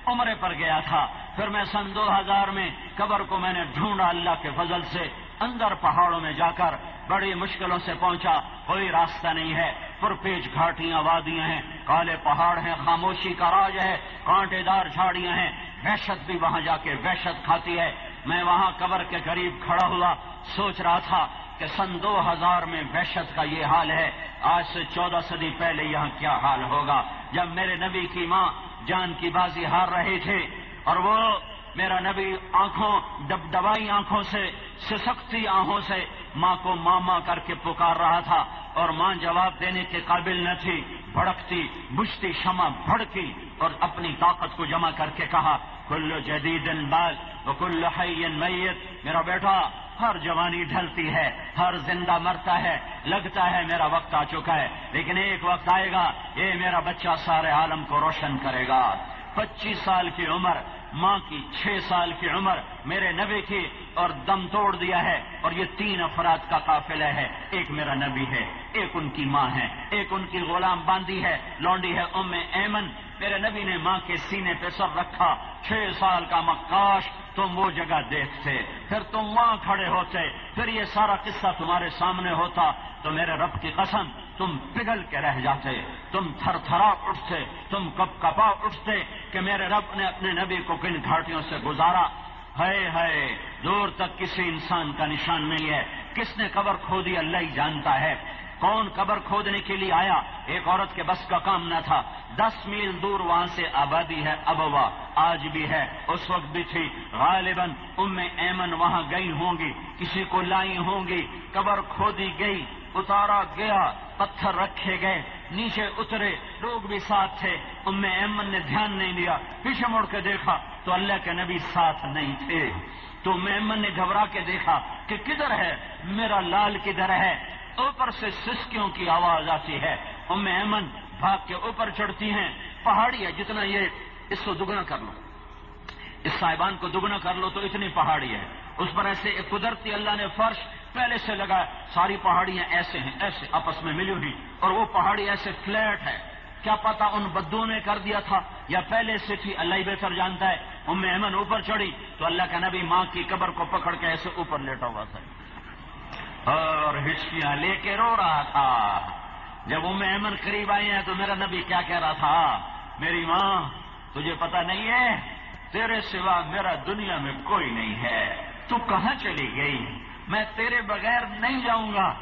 S1: عمرے پر گیا تھا۔ پھر میں سن دو ہزار میں قبر کو میں نے ڈھونڈا اللہ کے فضل سے۔ اندر پہاڑوں میں جا کر بڑی مشکلوں سے پہنچا، کوئی راستہ نہیں ہے۔ پرپیچ گھاٹیاں وادیاں ہیں، کالے پہاڑ ہیں، خاموشی کا راج ہے، کانٹے دار جھاڑیاں ہیں۔ وحشت بھی وہاں جا کے وحشت کھاتی ہے۔ میں وہاں قبر کے قریب کھڑا ہوا سوچ رہا تھا کہ سن دو ہزار میں وحشت کا یہ حال ہے۔ آج سے چودہ صدی پہلے یہاں کیا حال ہوگا؟ جب میرے نبی کی ماں جان کی بازی ہار رہے تھے اور وہ میرا نبی آنکھوں ڈب ڈبائی آنکھوں سے سسکتی آنکھوں سے ماں کو ماما کر کے پکار رہا تھا اور ماں جواب دینے کے قابل نہ تھی۔ بھڑکتی بجتی شمع بھڑکی اور اپنی طاقت کو جمع کر کے کہا، کل جدید بال کل میت میرا بیٹا، ہر جوانی ڈھلتی ہے، ہر زندہ مرتا ہے، لگتا ہے میرا وقت آ چکا ہے۔ لیکن ایک وقت آئے گا یہ میرا بچہ، سارے عالم کو روشن کرے گا۔ پچیس سال کی عمر ماں کی چھ سال کی عمر میرے نبی کی اور دم توڑ دیا ہے اور یہ تین افراد کا قافلہ ہے۔ ایک میرا نبی ہے، ایک ان کی ماں ہے، ایک ان کی غلام باندھی ہے، لونڈی ہے ام ایمن۔ میرے نبی نے ماں کے سینے پہ سر رکھا۔ چھ سال کا مکاش تم وہ جگہ دیکھتے، پھر تم وہاں کھڑے ہوتے، پھر یہ سارا قصہ تمہارے سامنے ہوتا، تو میرے رب کی قسم، تم پگھل کے رہ جاتے، تم تھر تھرا اٹھتے، تم کپ کپا اٹھتے کہ میرے رب نے اپنے نبی کو کن گھاٹیوں سے گزارا۔ ہے ہے دور تک کسی انسان کا نشان نہیں ہے، کس نے قبر کھو دی اللہ ہی جانتا ہے۔ کون قبر کھودنے کے لیے آیا؟ ایک عورت کے بس کا کام نہ تھا۔ دس میل دور وہاں سے آبادی ہے، ابوا، آج بھی ہے۔ اس وقت بھی تھی۔ غالباً ام ایمن وہاں گئی ہوں گی۔ کسی کو لائی ہوں گی۔ قبر کھودی گئی، اتارا گیا، پتھر رکھے گئے، نیچے اترے۔ لوگ بھی ساتھ تھے۔ ام ایمن نے دھیان نہیں دیا۔ پیچھے مڑ کے دیکھا تو اللہ کے نبی ساتھ نہیں تھے۔ تو ایمن نے گھبرا کے دیکھا کہ کدھر ہے؟ میرا لال کدھر ہے؟ اوپر سے سسکیوں کی آواز آتی ہے۔ ام ایمن بھاگ کے اوپر چڑھتی ہیں۔ پہاڑی ہے جتنا یہ اس کو دگنا کر لو۔ اس صاحبان کو دگنا کر لو تو اتنی پہاڑی ہے۔ اس پر ایسے ایک قدرتی اللہ نے فرش پہلے سے لگا ساری پہاڑیاں ایسے ہیں، ایسے آپس میں ملی ہوئی۔ اور وہ پہاڑی ایسے فلیٹ ہے۔ کیا پتا ان بدو نے کر دیا تھا یا پہلے سے تھی، اللہ ہی بہتر جانتا ہے۔ ام ایمن اوپر چڑھی تو اللہ کا نبی ماں کی قبر کو پکڑ کے ایسے اوپر لیٹا ہوا تھا۔ اور ہچکیاں لے کے رو رہا تھا۔ جب ام ایمن قریب آئی ہیں تو میرا نبی کیا کہہ رہا تھا؟ میری ماں، تجھے پتا نہیں ہے؟ تیرے سوا میرا دنیا میں کوئی نہیں ہے۔ تو کہاں چلی گئی؟ میں تیرے بغیر نہیں جاؤں گا۔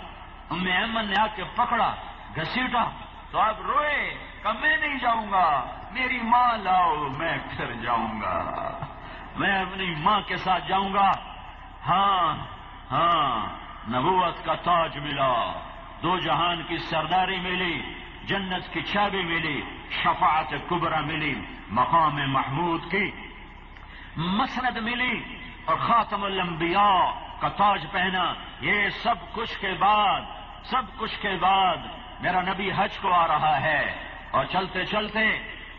S1: ام ایمن نے آ کے پکڑا، گھسیٹا۔ تو آپ روئے کہ میں نہیں جاؤں گا؟ میری ماں لاؤ، میں پھر جاؤں گا۔ میں اپنی ماں کے ساتھ جاؤں گا۔ ہاں ہاں۔ نبوت کا تاج ملا۔ دو جہان کی سرداری ملی، جنت کی چابی ملی، شفاعت کبرا ملی، مقام محمود کی مسند ملی اور خاتم الانبیاء کا تاج پہنا۔ یہ سب کچھ کے بعد، سب کچھ کے بعد میرا نبی حج کو آ رہا ہے۔ اور چلتے چلتے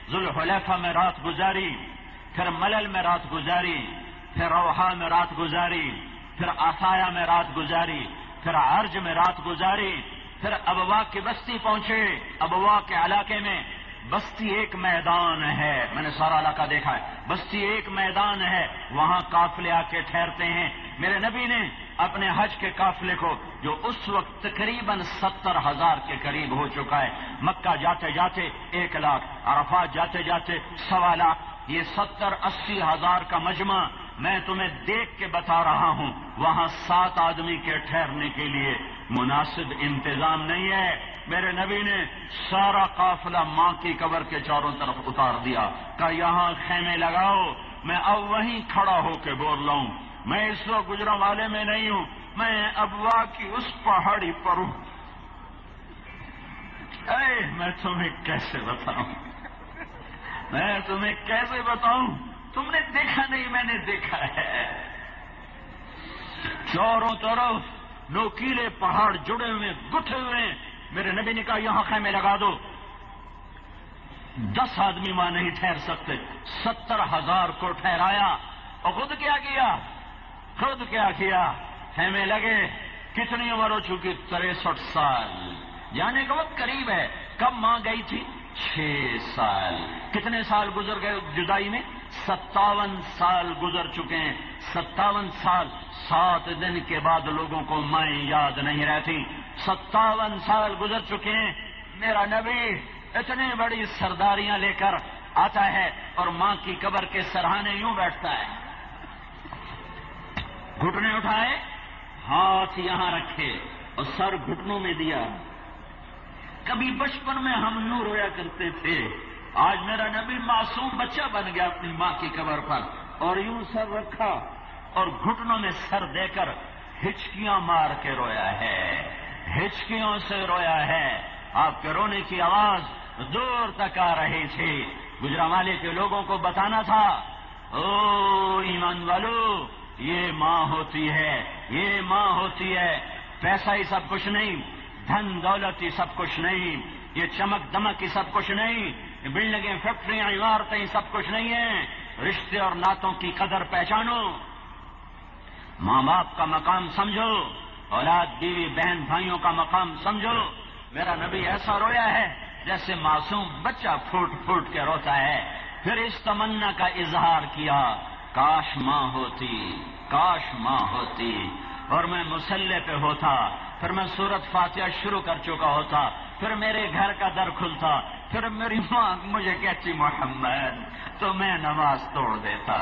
S1: ذوالحلیفہ میں رات گزاری، پھر ملل میں رات گزاری، پھر روحا میں رات گزاری پھر آسایا میں رات گزاری، پھر عرج میں رات گزاری، پھر ابوا کی بستی پہنچے، ابوا کے علاقے میں بستی ایک میدان ہے، میں نے سارا علاقہ دیکھا ہے، بستی ایک میدان ہے، وہاں قافلے آ کے ٹھہرتے ہیں۔ میرے نبی نے اپنے حج کے قافلے کو، جو اس وقت تقریباً ستر ہزار کے قریب ہو چکا ہے، مکہ جاتے جاتے ایک لاکھ، عرفات جاتے جاتے سوا لاکھ، یہ ستر اسی ہزار کا مجمع میں تمہیں دیکھ کے بتا رہا ہوں، وہاں سات آدمی کے ٹھہرنے کے لیے مناسب انتظام نہیں ہے۔ میرے نبی نے سارا قافلہ ماں کی قبر کے چاروں طرف اتار دیا۔ کہ یہاں خیمے لگاؤ، میں اب وہیں کھڑا ہو کے بول رہا ہوں۔ میں اس وقت گجرا والے میں نہیں ہوں، میں ابوا کی اس پہاڑی پر ہوں۔ اے، میں تمہیں کیسے بتاؤں؟ میں تمہیں کیسے بتاؤں؟ تم نے دیکھا نہیں، میں نے دیکھا ہے۔ چوروں طرف نوکیلے پہاڑ جڑے ہوئے گٹھے ہوئے۔ میرے نبی نے کہا، یہاں خیمے لگا دو۔ دس آدمی وہاں نہیں ٹھہر سکتے۔ ستر ہزار کو ٹھہرایا۔ اور خود کیا کیا؟ خود کیا کیا؟ خیمے لگے۔ کتنی عمر ہو چکی؟ تریسٹھ سال۔ جانے کا وقت قریب ہے۔ کب ماں گئی تھی؟ چھ سال۔ کتنے سال گزر گئے جدائی میں؟ ستاون سال گزر چکے ہیں۔ ستاون سال، سات دن کے بعد لوگوں کو مائیں یاد نہیں رہتی۔ ستاون سال گزر چکے ہیں۔ میرا نبی اتنی بڑی سرداریاں لے کر آتا ہے اور ماں کی قبر کے سرہانے یوں بیٹھتا ہے۔ گھٹنے اٹھائے، ہاتھ یہاں رکھے اور سر گھٹنوں میں دیا۔ کبھی بچپن میں ہم یوں رویا کرتے تھے۔ آج میرا نبی معصوم بچہ بن گیا اپنی ماں کی قبر پر اور یوں سر رکھا اور گھٹنوں میں سر دے کر ہچکیاں مار کے رویا ہے۔ ہچکیوں سے رویا ہے۔ آپ کے رونے کی آواز دور تک آ رہی تھی۔ گجرا والے کے لوگوں کو بتانا تھا، او ایمان والو، یہ ماں ہوتی ہے، یہ ماں ہوتی ہے۔ پیسہ ہی سب کچھ نہیں، دھن دولت ہی سب کچھ نہیں، یہ چمک دمک ہی سب کچھ نہیں۔ بلڈنگیں فیکٹریاں، عمارتیں، سب کچھ نہیں ہیں۔ رشتے اور نعتوں کی قدر پہچانو۔ ماں باپ کا مقام سمجھو۔ اولاد، بیوی، بہن، بھائیوں کا مقام سمجھو۔ میرا نبی ایسا رویا ہے جیسے معصوم بچہ پھوٹ پھوٹ کے روتا ہے۔ پھر اس تمنا کا اظہار کیا، کاش ماں ہوتی، کاش ماں ہوتی۔ اور میں مسلح پہ ہوتا، پھر میں سورت فاتحہ شروع کر چکا ہوتا۔ پھر میرے گھر کا در کھلتا۔ پھر میری ماں مجھے کہتی، محمد تو میں نماز توڑ دیتا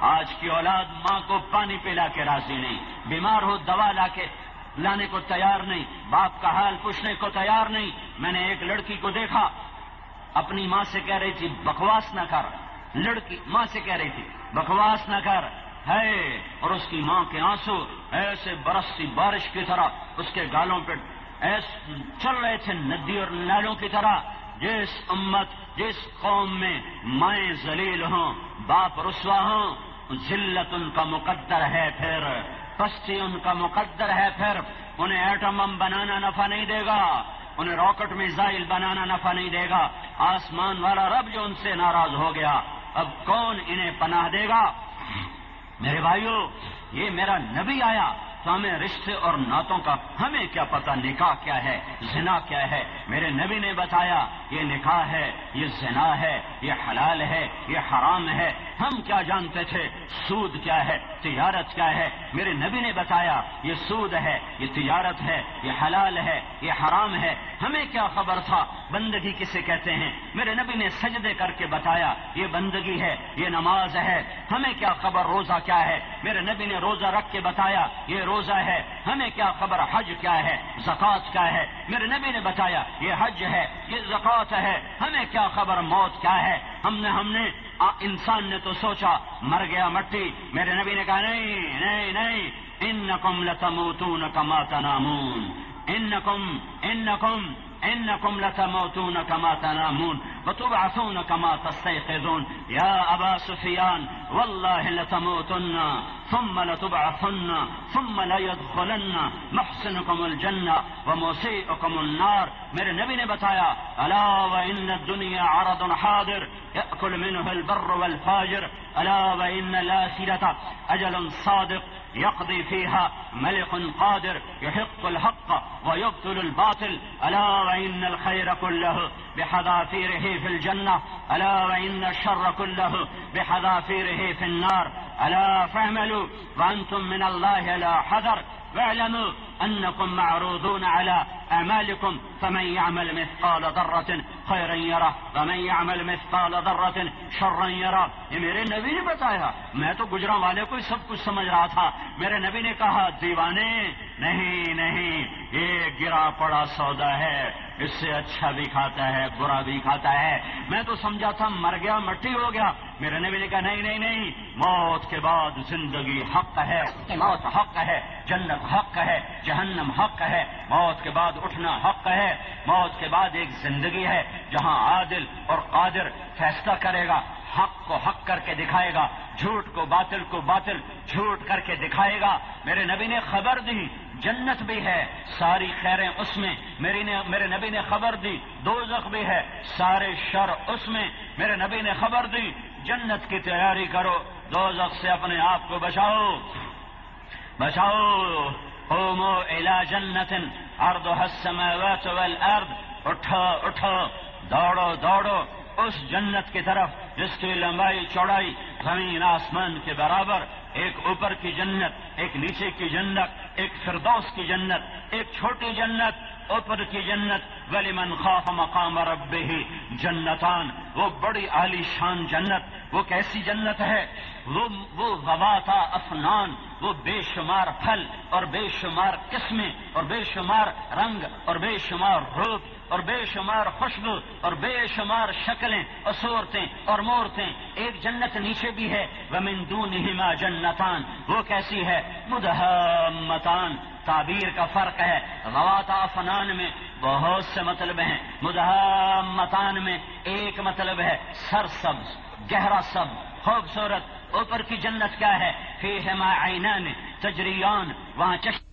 S1: آج کی اولاد ماں کو پانی پلا کے راضی نہیں، بیمار ہو، دوا لا کے لانے کو تیار نہیں، باپ کا حال پوچھنے کو تیار نہیں۔ میں نے ایک لڑکی کو دیکھا، اپنی ماں سے کہہ رہی تھی، بکواس نہ کر۔ لڑکی، ماں سے کہہ رہی تھی، بکواس نہ کر۔ ہے، اور اس کی ماں کے آنسو ایسے برس بارش کی طرح اس کے گالوں پہ ایسے چل رہے تھے، ندی اور نالوں کی طرح۔ جس امت، جس قوم میں مائیں ذلیل ہوں، باپ رسوا ہوں ذلت ان کا مقدر ہے پھر پستی ان کا مقدر ہے پھر، انہیں ایٹم بم بنانا نفع نہیں دے گا، انہیں راکٹ میزائل بنانا نفع نہیں دے گا، آسمان والا رب جو ان سے ناراض ہو گیا، اب کون انہیں پناہ دے گا؟ میرے بھائیوں یہ میرا نبی آیا سامے رشتے اور نعتوں کا ہمیں کیا پتا نکاح کیا ہے، زنا کیا ہے؟ میرے نبی نے بتایا، یہ نکاح ہے، یہ زنا ہے، یہ حلال ہے، یہ حرام ہے۔ ہم کیا جانتے تھے؟ سود کیا ہے؟ تجارت کیا ہے؟ میرے نبی نے بتایا، یہ سود ہے، یہ تجارت ہے، یہ حلال ہے، یہ حرام ہے۔ ہمیں کیا خبر تھا؟ بندگی کسے کہتے ہیں؟ میرے نبی نے سجدے کر کے بتایا، یہ بندگی ہے، یہ نماز ہے۔ ہمیں کیا خبر روزہ کیا ہے؟ میرے نبی نے روزہ رکھ کے بتایا، یہ روزہ ہے۔ ہمیں کیا خبر حج کیا ہے؟ زکوٰۃ کیا ہے؟ میرے نبی نے بتایا، یہ حج ہے، یہ زکوٰۃ ہے۔ ہمیں کیا خبر موت کیا ہے؟ ہم نے ہم نے انسان نے تو سوچا، مر گیا مٹی۔ میرے نبی نے کہا، نہیں نہیں نہیں۔ ان کم لتموتون کما تنامون۔ ان کم ان کم إنكم لتموتون كما تنامون وتبعثون كما تستيقظون. يا أبا سفيان والله لتموتن ثم لتبعثن ثم ليدخلن. محسنكم الجنة ومسيئكم النار. نبی نے بتایا ألا وإن الدنيا عرض حاضر. يأكل منه البر والفاجر. ألا وإن الآخرة أجل صادق. يقضي فيها ملك قادر يحق الحق ويبطل الباطل. ألا وإن الخير كله بحذافيره في الجنة ألا وإن الشر كله بحذافيره في النار. ألا فاعملوا وأنتم من الله لا حذر. واعلموا
S2: أنكم معروضون على أعمالكم، فمن يعمل مثقال ذرة خيرا يره، ومن يعمل مثقال ذرة شرا يره. یہ میرے نبی نے بتایا میں تو گجرا والے کو سب کچھ سمجھ رہا تھا۔ میرے نبی نے کہا، دیوانے، نہیں نہیں، یہ گرا پڑا سودا ہے، اس سے اچھا بھی کھاتا ہے، برا بھی کھاتا ہے۔ میں تو سمجھا تھا، مر گیا، مٹی ہو گیا۔ میرے نبی نے کہا، نہیں نہیں نہیں، موت کے بعد زندگی حق ہے، موت حق ہے، جنت حق ہے، جہنم حق ہے، موت کے بعد اٹھنا حق ہے۔ موت کے بعد ایک زندگی ہے جہاں عادل اور قادر فیصلہ کرے گا، حق کو حق کر کے دکھائے گا، جھوٹ کو باطل کو باطل، جھوٹ کر کے دکھائے گا۔ میرے نبی نے خبر دی، جنت بھی ہے، ساری خیریں اس میں۔ میری نے میرے نبی نے خبر دی دو بھی ہے، سارے شر اس میں۔ میرے نبی نے خبر دی، جنت کی تیاری کرو دو سے اپنے آپ کو بچاؤ۔ بچاؤ۔ اومو الا جنت۔ ارد حسم والارض اٹھو اٹھو دوڑو دوڑو، اس جنت کی طرف، جس کی لمبائی، چوڑائی زمین، آسمان کے برابر، ایک اوپر کی جنت، ایک نیچے کی جنت، ایک فردوس کی جنت، ایک چھوٹی جنت، اوپر کی جنت ولی من خوف مقام رب ہی جنتان، وہ بڑی عالی شان جنت، وہ کیسی جنت ہے؟ وہ غواتا افنان وہ بے شمار پھل اور بے شمار قسمیں اور بے شمار رنگ اور بے شمار روپ اور بے شمار خوشبو اور بے شمار شکلیں اور صورتیں اور مورتیں ایک جنت نیچے بھی ہے۔ وہ مندو جنتان۔ وہ کیسی ہے؟ مدہمتان تعبیر کا فرق ہے۔ غواتا فنان میں بہت سے مطلب ہیں۔ مدہمتان میں ایک مطلب ہے۔ سر سبز گہرا سب خوبصورت اوپر کی جنت کیا ہے؟ فی ہما عینان تجریان، وہاں چشم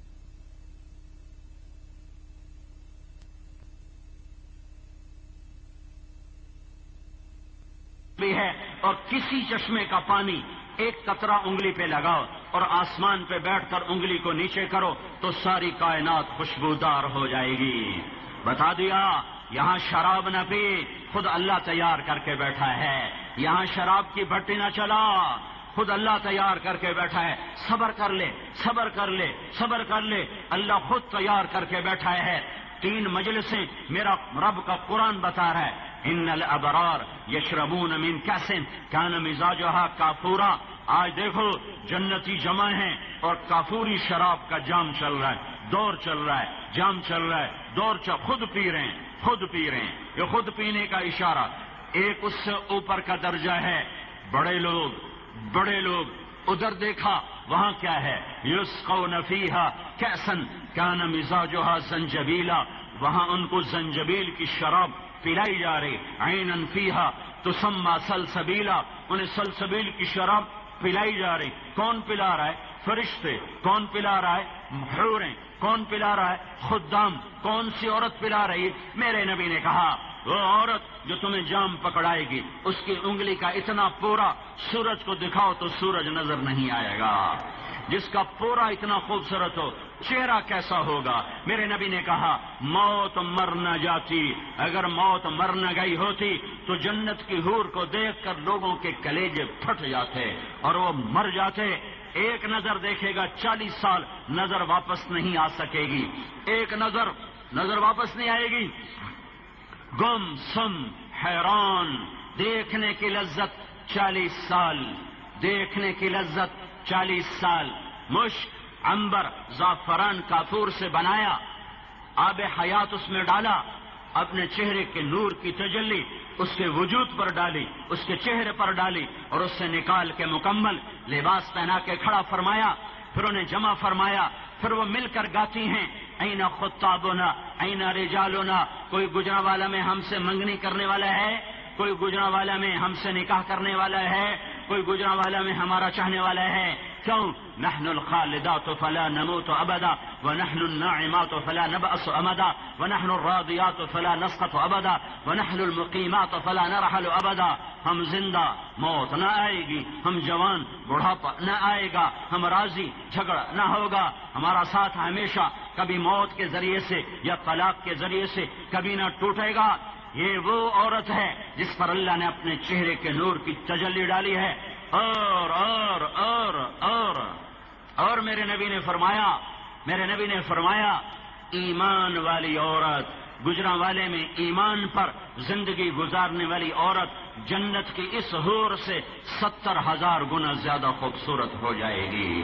S2: بھی ہے اور کسی چشمے کا پانی ایک قطرہ انگلی پہ لگاؤ اور آسمان پہ بیٹھ کر انگلی کو نیچے کرو تو ساری کائنات خوشبودار ہو جائے گی۔ بتا دیا، یہاں شراب نہ پی، خود اللہ تیار کر کے بیٹھا ہے۔ یہاں شراب کی بھٹی نہ چلا۔ خود اللہ تیار کر کے بیٹھا ہے۔ صبر کر لے، صبر کر لے، صبر کر لے۔ اللہ خود تیار کر کے بیٹھا ہے۔ تین مجلسیں میرا رب کا قرآن بتا رہا ہے۔ ان الابرار یشربون من کیسن کان مزاجها کافورا۔ آج دیکھو، جنتی جمع ہیں اور کافوری شراب کا جام چل رہا ہے۔ دور چل رہا ہے، جام چل رہا ہے۔ دور چل خود پی رہے ہیں، خود پی رہے ہیں۔ یہ خود پینے کا اشارہ۔ ایک اس سے اوپر کا درجہ ہے۔ بڑے لوگ بڑے لوگ، ادھر دیکھا، وہاں کیا ہے؟ یوس کو نفیحا کیسن کیا مزاجها زنجبیلا۔ وہاں ان کو زنجبیل کی شراب پلائی جا رہی۔ عین انفیحا تو سما سلسبیلا۔ انہیں سلسبیل کی شراب پلائی جا رہی۔ کون پلا رہا ہے؟ فرشتے۔ کون پلا رہا ہے؟ محوریں کون پلا رہا ہے؟ خدام۔ کون سی عورت پلا رہی؟ میرے نبی نے کہا وہ عورت جو تمہیں جام پکڑائے گی، اس کی انگلی کا اتنا پورا سورج کو دکھاؤ تو سورج نظر نہیں آئے گا۔ جس کا پورا اتنا خوبصورت ہو، چہرہ کیسا ہوگا؟ میرے نبی نے کہا، موت مر نہ جاتی، اگر موت مر نہ گئی ہوتی تو جنت کی حور کو دیکھ کر لوگوں کے کلیجے پھٹ جاتے اور وہ مر جاتے۔ ایک نظر دیکھے گا، چالیس سال نظر واپس نہیں آ سکے گی۔ ایک نظر نظر واپس نہیں آئے گی۔ گم سم حیران، دیکھنے کی لذت چالیس سال، دیکھنے کی لذت چالیس سال۔ مشک امبر زعفران کافور سے بنایا، آب حیات اس میں ڈالا، اپنے چہرے کے نور کی تجلی اس کے وجود پر ڈالی، اس کے چہرے پر ڈالی اور اس سے نکال کے مکمل لباس پہنا کے کھڑا فرمایا، پھر انہیں جمع فرمایا، پھر وہ مل کر گاتی ہیں۔ اینا خطابونا اینا رجالونا کوئی گجرا والا میں ہم سے منگنی کرنے والا ہے؟ کوئی گجرا والا میں ہم سے نکاح کرنے والا ہے؟ کوئی گجرا والا میں ہمارا چاہنے والا ہے؟ کیوں؟ نحن الخالدات فلا نموت ابدا، ونحن الناعمات فلا نبأس امدا ونحن الراضيات فلا نسقط ابدا، ونحن المقيمات فلا نرحل ابدا۔ ہم زندہ، موت نہ آئے گی، ہم جوان بڑھاپا نہ آئے گا، ہم راضی، جھگڑا نہ ہوگا۔ ہمارا ساتھ ہمیشہ کبھی موت کے ذریعے سے یا طلاق کے ذریعے سے کبھی نہ ٹوٹے گا۔ یہ وہ عورت ہے جس پر اللہ نے اپنے چہرے کے نور کی تجلی ڈالی ہے۔ اور اور اور اور اور میرے نبی نے فرمایا، میرے نبی نے فرمایا، ایمان والی عورت گجرا والے میں ایمان پر زندگی گزارنے والی عورت جنت کی اس حور سے ستر ہزار گنا زیادہ خوبصورت ہو جائے گی۔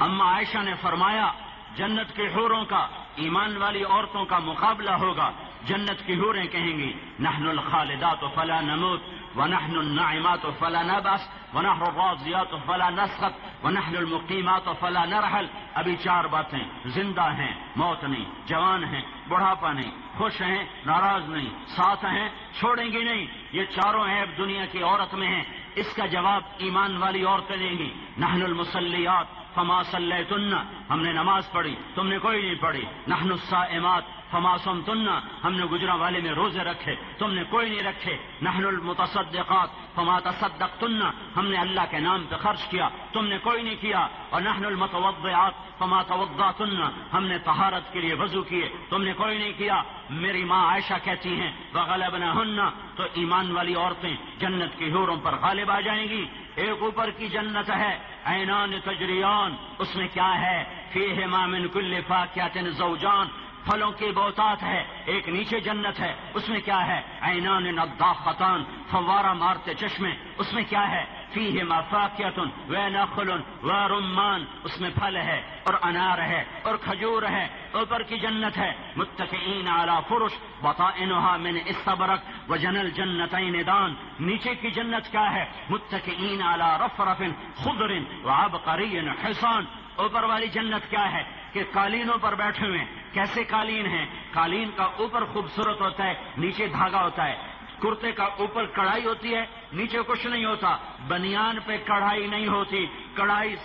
S2: اما عائشہ نے فرمایا، جنت کے حوروں کا، ایمان والی عورتوں کا مقابلہ ہوگا۔ جنت کی حوریں کہیں گی، نحن الخالدات فلا نموت ونحن النعمات فلا نبس ونحن الراضيات فلا نسخط، ونحن المقيمات فلا نرحل. ابھی چار باتیں، زندہ ہیں، موت نہیں، جوان ہیں، بڑھاپا نہیں، خوش ہیں، ناراض نہیں، ساتھ ہیں، چھوڑیں گی نہیں، یہ چاروں عیب دنیا کی عورت میں ہیں، اس کا جواب ایمان والی عورتیں دیں گی. نحن المسلیات فما صلیتن، ہم نے نماز پڑھی، تم نے کوئی نہیں پڑھی. نحن الصائمات فما سمتن ہم نے گجرا والے میں روزے رکھے، تم نے کوئی نہیں رکھے، نحن المتصدقات، فما تصدقتن، ہم نے اللہ کے نام پہ خرچ کیا، تم نے کوئی نہیں کیا، اور نحن المتوضعات، فما توضعتن، ہم نے طہارت کے لیے وضو کیے، تم نے کوئی نہیں کیا، میری ماں عائشہ کہتی ہیں وغلبنہن تو ایمان والی عورتیں جنت کی حوروں پر غالب آ جائیں گی، ایک اوپر کی جنت ہے اینان تجریان، اس میں کیا ہے؟ فی من کل فاکیات زوجان پھلوں کی بوتات ہے، ایک نیچے جنت ہے، اس میں کیا ہے؟ اینان نداختان فوارہ مارتے چشمے، اس میں کیا ہے؟ فی فاکیتن و نخل و رمان اس میں پھل ہے اور انار ہے اور کھجور ہے، اوپر کی جنت ہے۔ متقین اعلی فرش بتا من استبرک و جنل جنتین دان۔ نیچے کی جنت کیا ہے؟ متقین اعلی رف رفن خدر و عبقری حسان اوپر والی جنت کیا ہے؟ کہ قالینوں پر بیٹھے ہوئے کیسے قالین ہیں؟ قالین کا اوپر خوبصورت ہوتا ہے، نیچے دھاگا ہوتا ہے۔ کرتے کا اوپر کڑھائی ہوتی ہے، نیچے کچھ نہیں ہوتا۔ بنیان پہ کڑھائی نہیں ہوتی، کڑھائی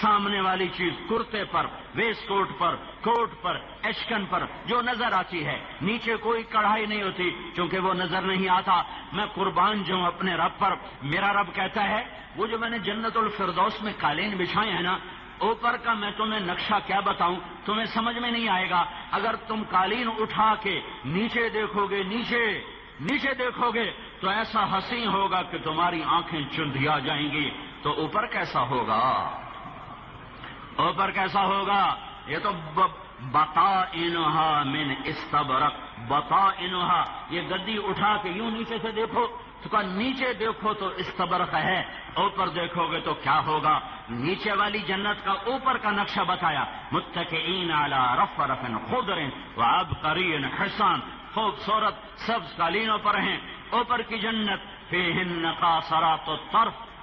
S2: سامنے والی چیز، کرتے پر ویسٹ کوٹ پر کوٹ پر ایشکن پر، جو نظر آتی ہے۔ نیچے کوئی کڑھائی نہیں ہوتی کیونکہ وہ نظر نہیں آتا۔ میں قربان جو اپنے رب پر، میرا رب کہتا ہے، وہ جو میں نے جنت الفردوس میں قالین بچھائے ہیں نا اوپر کا میں تمہیں نقشہ کیا بتاؤں تمہیں سمجھ میں نہیں آئے گا۔ اگر تم قالین اٹھا کے نیچے دیکھو گے، نیچے نیچے دیکھو گے، تو ایسا حسین ہوگا کہ تمہاری آنکھیں چندیا جائیں گی۔ تو اوپر کیسا ہوگا؟ اوپر کیسا ہوگا؟ یہ تو بتا انہا من استبرک بتا انہا یہ گدی اٹھا کے یوں نیچے سے دیکھو۔ تو نیچے دیکھو تو استبرق ہے، اوپر دیکھو گے تو کیا ہوگا؟ نیچے والی جنت کا اوپر کا نقشہ بتایا متقین اعلی رف رفن خدر و اب حسان خوبصورت سبز قالینوں پر ہیں۔ اوپر کی جنت فی ہن کا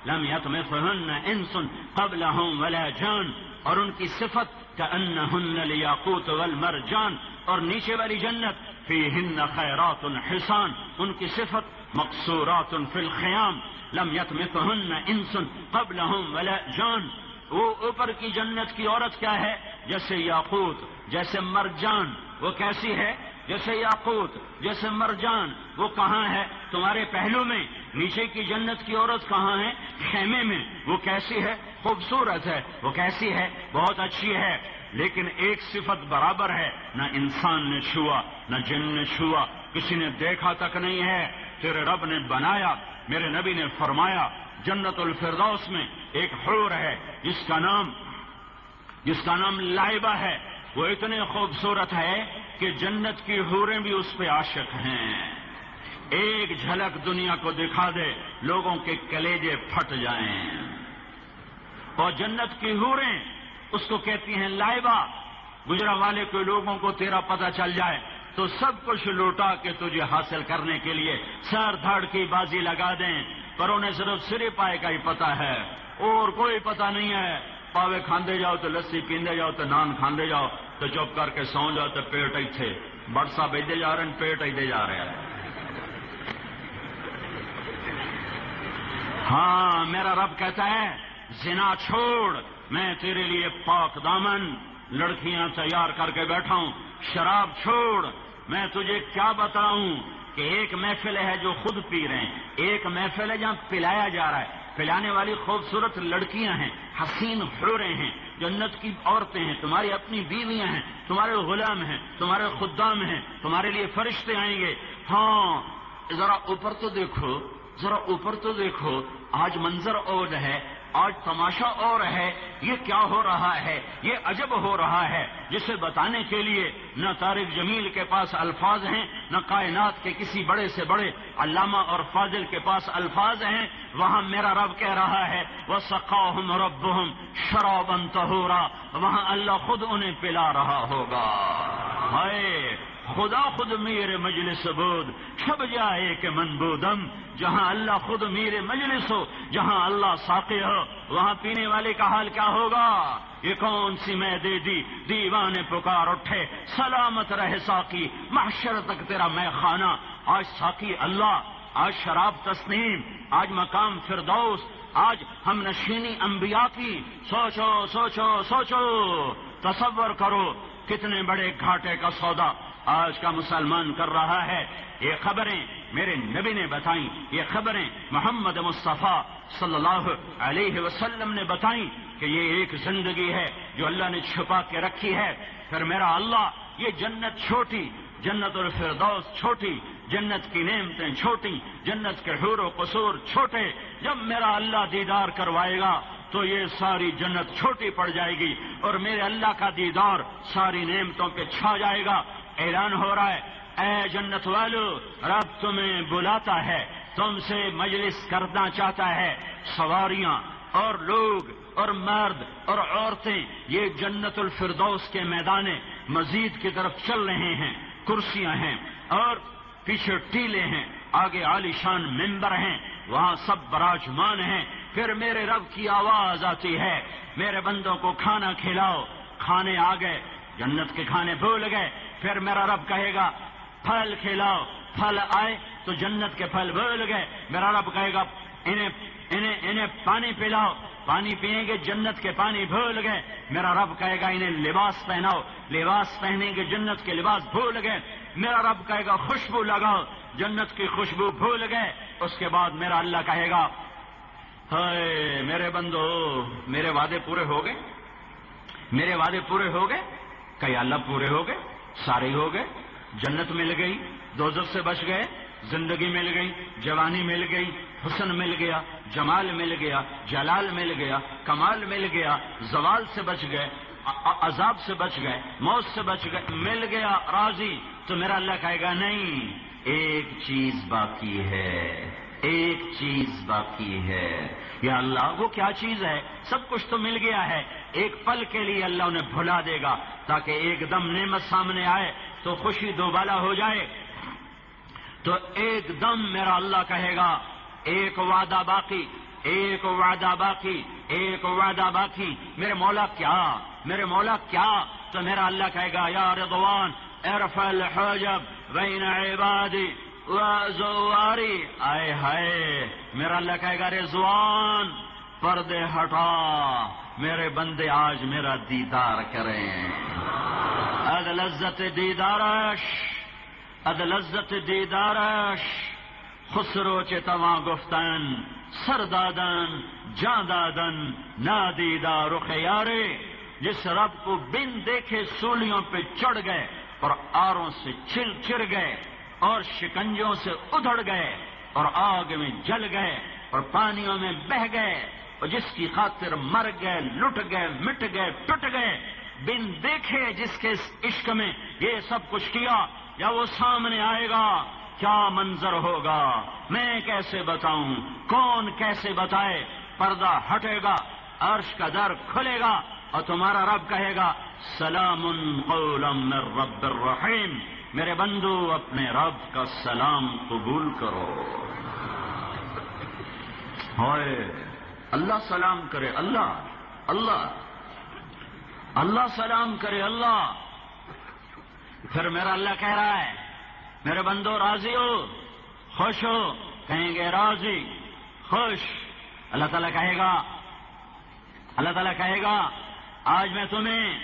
S2: لم يطمثهن انس قبلهم ولا جان۔ اور ان کی صفت کا ان ہن لیاقوت والمرجان۔ اور نیچے والی جنت، فیہن خیرات الحسان ان کی صفت مقصورات فی الخیام لم يطمثهن انس قبلهم ولا جان. وہ اوپر کی جنت کی عورت کیا ہے؟ جیسے یاقوت، جیسے مرجان. وہ کیسی ہے؟ جیسے یاقوت، جیسے مرجان. وہ کہاں ہے؟ تمہارے پہلو میں. نیچے کی جنت کی عورت کہاں ہے؟ خیمے میں. وہ کیسی ہے؟ خوبصورت ہے. وہ کیسی ہے؟ بہت اچھی ہے. لیکن ایک صفت برابر ہے. نہ انسان نے چھوا، نہ جن نے چھوا. کسی نے دیکھا تک نہیں ہے. تیرے رب نے بنایا، میرے نبی نے فرمایا، جنت الفردوس میں ایک حور ہے، جس کا نام جس کا نام لائبہ ہے۔ وہ اتنے خوبصورت ہے کہ جنت کی حوریں بھی اس پہ عاشق ہیں۔ ایک جھلک دنیا کو دکھا دے، لوگوں کے کلیجے پھٹ جائیں۔ اور جنت کی حوریں، اس کو کہتی ہیں لائبہ۔ گجرا والے کے لوگوں کو تیرا پتہ چل جائے۔ تو سب کچھ لوٹا کے تجھے حاصل کرنے کے لیے سر دھڑ کی بازی لگا دیں۔ پر انہیں صرف سرے پائے کا ہی پتا ہے۔ اور کوئی پتا نہیں ہے۔ پاوے کھاندے جاؤ تو لسی پیندے جاؤ تو نان کھاندے جاؤ تو چپ کر کے سو جاؤ تو پیٹ ہی تھے برسا بھیجے جا رہے ہیں، پیٹ ہی دے جا رہے ہیں۔ ہاں میرا رب کہتا ہے، زنا چھوڑ، میں تیرے لیے پاک دامن، لڑکیاں تیار کر کے بیٹھا ہوں، شراب چھوڑ۔ میں تجھے کیا بتاؤں کہ ایک محفل ہے جو خود پی رہے ہیں۔ ایک محفل ہے جہاں پلایا جا رہا ہے۔ پلانے والی خوبصورت لڑکیاں ہیں، حسین حوریں ہیں، جنت کی عورتیں ہیں، تمہاری اپنی بیویاں ہیں، تمہارے غلام ہیں، تمہارے خدام ہیں، تمہارے لیے فرشتے آئیں گے۔ ہاں ذرا اوپر تو دیکھو، ذرا اوپر تو دیکھو، آج منظر اور ہے۔ آج تماشا اور ہے، یہ کیا ہو رہا ہے؟ یہ عجب ہو رہا ہے۔ جسے بتانے کے لیے نہ طارق جمیل کے پاس الفاظ ہیں، نہ کائنات کے کسی بڑے سے بڑے علامہ اور فاضل کے پاس الفاظ ہیں۔ وہاں میرا رب کہہ رہا ہے وہ سقاہم ربہم شرابن تہورا وہاں اللہ خود انہیں پلا رہا ہوگا۔ ہائے! خدا خود میرے مجلس بود چھب جائے کہ منبودم جہاں اللہ خود میرے مجلس ہو، جہاں اللہ ساقی ہو، وہاں پینے والے کا حال کیا ہوگا؟ یہ کون سی میں دے دی دیوانے پکار اٹھے؟ سلامت رہے ساقی، محشر تک تیرا میں خانہ۔ آج ساقی اللہ، آج شراب تسنیم، آج مقام فردوس، آج ہم نشینی انبیاء کی۔ سوچو سوچو سوچو، تصور کرو، کتنے بڑے گھاٹے کا سودا۔ آج کا مسلمان کر رہا ہے۔ یہ خبریں میرے نبی نے بتائیں۔ یہ خبریں محمد مصطفیٰ صلی اللہ علیہ وسلم نے بتائیں کہ یہ ایک زندگی ہے جو اللہ نے چھپا کے رکھی ہے۔ پھر میرا اللہ، یہ جنت چھوٹی، جنت الفردوس چھوٹی، جنت کی نعمتیں چھوٹی، جنت کے حور و قصور چھوٹے۔ جب میرا اللہ دیدار کروائے گا تو یہ ساری جنت چھوٹی پڑ جائے گی اور میرے اللہ کا دیدار ساری نعمتوں پہ چھا جائے گا۔ اعلان ہو رہا ہے۔ اے جنت والو، رب تمہیں بلاتا ہے، تم سے مجلس کرنا چاہتا ہے۔ سواریاں اور لوگ اور مرد اور عورتیں، یہ جنت الفردوس کے میدان مزید کی طرف چل رہے ہیں۔ کرسیاں ہیں اور پیچھے ٹیلے ہیں۔ آگے عالی شان ممبر ہیں، وہاں سب براجمان ہیں۔ پھر میرے رب کی آواز آتی ہے، میرے بندوں کو کھانا کھلاؤ۔ کھانے آ گئے، جنت کے کھانے بھول گئے۔ پھر میرا رب کہے گا، پھل کھلاؤ، پھل آئے تو جنت کے پھل بھول گئے. میرا رب کہے گا، انہیں انہیں انہیں پانی پلاؤ، پانی پیئیں گے، جنت کے پانی بھول گئے. میرا رب کہے گا، انہیں لباس پہناؤ، لباس پہنیں گے، جنت کے لباس بھول گئے. میرا رب کہے گا، خوشبو لگاؤ، جنت کی خوشبو بھول گئے. اس کے بعد میرا اللہ کہے گا میرے بندو، میرے وعدے پورے ہو گئے. میرے وعدے پورے ہو گئے. کئی اللہ پورے ہو گئے؟ سارے ہو گئے، جنت مل گئی، دوزخ سے بچ گئے، زندگی مل گئی، جوانی مل گئی، حسن مل گیا، جمال مل گیا، جلال مل گیا، کمال مل گیا، زوال سے بچ گئے عذاب سے بچ گئے، موت سے بچ گئے، مل گیا، راضی۔ تو میرا اللہ کہے گا، نہیں، ایک چیز باقی ہے، ایک چیز باقی ہے۔ یا اللہ، وہ کیا چیز ہے؟ سب کچھ تو مل گیا ہے۔ ایک پل کے لیے اللہ انہیں بھلا دے گا، تاکہ ایک دم نعمت سامنے آئے تو خوشی دوبالا ہو جائے۔ تو ایک دم میرا اللہ کہے گا، ایک وعدہ باقی، ایک وعدہ باقی، ایک وعدہ باقی۔ میرے مولا کیا؟ میرے مولا کیا؟ تو میرا اللہ کہے گا، یا رضوان، ارفع الحجب بین عبادی۔ زواری آئے ہائے، میرا اللہ کہے گا رضوان پردے ہٹا۔ میرے بندے آج میرا دیدار کریں۔ اد لذت دیدارش اد لذت دیدارش۔ خسرو چتواں گفتن سردادن جاندادن نادیدہ رخ یارے جس رب کو بن دیکھے سولیوں پہ چڑھ گئے اور آروں سے چل چر گئے۔ اور شکنجوں سے ادھڑ گئے اور آگ میں جل گئے اور پانیوں میں بہ گئے اور جس کی خاطر مر گئے، لٹ گئے، مٹ گئے ٹوٹ گئے، بن دیکھے جس کے عشق میں یہ سب کچھ کیا، یا وہ سامنے آئے گا، کیا منظر ہوگا؟ میں کیسے بتاؤں؟ کون کیسے بتائے؟ پردہ ہٹے گا، عرش کا در کھلے گا اور تمہارا رب کہے گا، سلام قولا من رب الرحیم۔ میرے بندو، اپنے رب کا سلام قبول کرو۔ ہوئے اللہ سلام کرے اللہ اللہ اللہ سلام کرے اللہ۔ پھر میرا اللہ کہہ رہا ہے، میرے بندو، راضی ہو، خوش ہو، کہیں گے راضی، خوش۔ اللہ تعالیٰ کہے گا، اللہ تعالیٰ کہے گا، آج میں تمہیں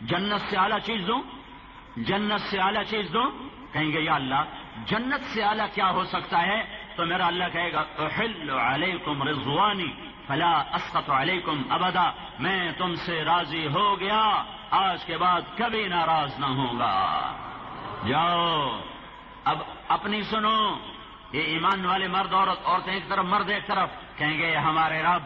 S2: جنت سے اعلیٰ چیز دوں۔ جنت سے اعلیٰ چیز دوں کہیں گے، یا اللہ، جنت سے اعلیٰ کیا ہو سکتا ہے؟ تو میرا اللہ کہے گا، احل علیکم رضوانی فلا اسقط علیکم ابدا۔ میں تم سے راضی ہو گیا، آج کے بعد کبھی ناراض نہ ہوں گا جاؤ، اب اپنی سنو۔ یہ ایمان والے مرد، عورت، عورتیں ایک طرف، مرد ایک طرف۔ کہیں گے، ہمارے رب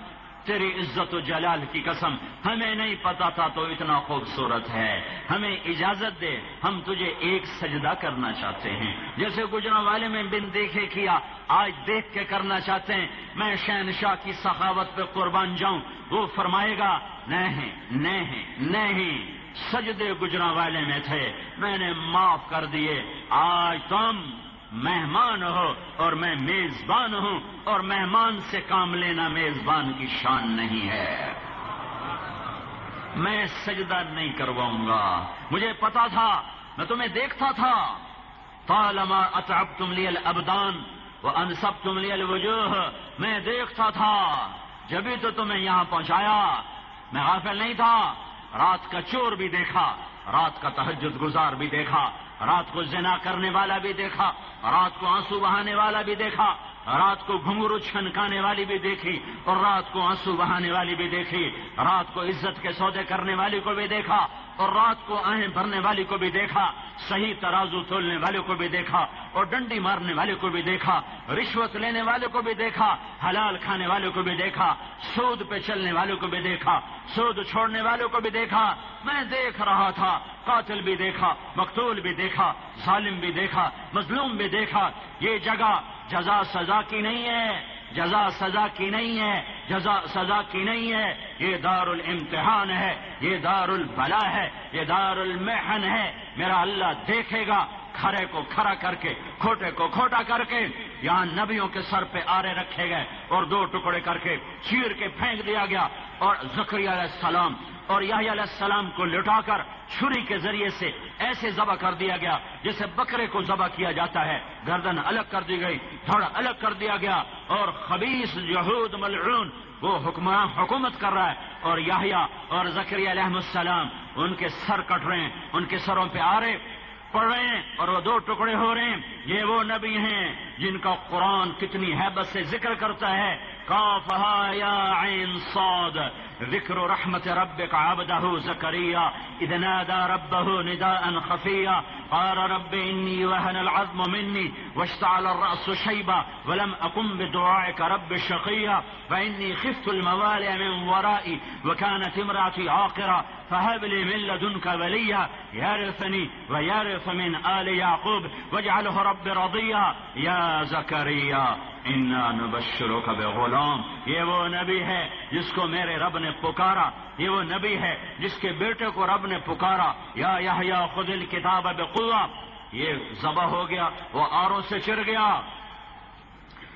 S2: تیری عزت و جلال کی قسم، ہمیں نہیں پتا تھا تو اتنا خوبصورت ہے۔ ہمیں اجازت دے، ہم تجھے ایک سجدہ کرنا چاہتے ہیں۔ جیسے گجرا والے میں بن دیکھے کیا، آج دیکھ کے کرنا چاہتے ہیں، میں شہنشاہ کی سخاوت پہ قربان جاؤں۔ وہ فرمائے گا نہیں نہیں نہیں سجدے گجرا والے میں تھے، میں نے معاف کر دیے۔ آج تم مہمان ہو اور میں میزبان ہوں اور مہمان سے کام لینا میزبان کی شان نہیں ہے۔ میں سجدہ نہیں کرواؤں گا۔ مجھے پتا تھا، میں تمہیں دیکھتا تھا۔ پالما اطب تم لیل ابدان وہ انسب تم لیل وجوہ میں دیکھتا تھا جبھی تو تمہیں یہاں پہنچایا۔ میں غافل نہیں تھا، رات کا چور بھی دیکھا، رات کا تحجد گزار بھی دیکھا۔ رات کو زنا کرنے والا بھی دیکھا رات کو آنسو بہانے والا بھی دیکھا رات کو گھنگرو چھنکانے والی بھی دیکھی اور رات کو آنسو بہانے والی بھی دیکھی رات کو عزت کے سودے کرنے والی کو بھی دیکھا اور رات کو آہیں بھرنے والی کو بھی دیکھا صحیح ترازو تولنے والے کو بھی دیکھا اور ڈنڈی مارنے والے کو بھی دیکھا رشوت لینے والے کو بھی دیکھا حلال کھانے والے کو بھی دیکھا سود پہ چلنے والے کو بھی دیکھا سود چھوڑنے والوں کو بھی دیکھا میں دیکھ رہا تھا قاتل بھی دیکھا مقتول بھی دیکھا ظالم بھی دیکھا مظلوم بھی دیکھا یہ جگہ جزا سزا کی نہیں ہے، جزا سزا کی نہیں ہے، جزا سزا کی نہیں ہے۔ یہ دار الامتحان ہے، یہ دار البلا ہے، یہ دار المحن ہے۔ میرا اللہ دیکھے گا کھڑے کو کھڑا کر کے، کھوٹے کو کھوٹا کر کے یہاں نبیوں کے سر پہ آرے رکھے گئے اور دو ٹکڑے کر کے چیر کے پھینک دیا گیا اور زکری علیہ السلام اور یہ علیہ السلام کو لٹا کر چھری کے ذریعے سے ایسے ذبح کر دیا گیا جیسے بکرے کو ذبح کیا جاتا ہے۔ گردن الگ کر دی گئی تھوڑا الگ کر دیا گیا اور خبیص یہود ملعون وہ حکمران حکومت کر رہا ہے اور یاہیا اور زکری علیہ السلام ان کے سر کٹ رہے ہیں، ان کے سروں پہ آ رہے پڑھ رہے ہیں اور وہ دو ٹکڑے ہو رہے ہیں، یہ وہ نبی ہیں جن کا قرآن کتنی حیبت سے ذکر کرتا ہے۔ کافها يا عين صاد ذكر رحمة ربك عبده زكريا إذ نادى ربه نداء خفیہ۔ قال رب إني وهن العظم مني واشتعل الرأس شيبا ولم أقم بدعائك رب الشقيا فإني خفت الموالي من ورائي وكانت امرأتي عاقرة فهب لي من لدنك وليا يرثني ويرث من آل يعقوب واجعله رب رضيا يا زكريا. انا نبشرو کا بے غلام یہ وہ نبی ہے جس کو میرے رب نے پکارا. یہ وہ نبی ہے جس کے بیٹے کو رب نے پکارا. یا یا خود الکتاب بقوا یہ ذبح ہو گیا، وہ آروں سے چر گیا.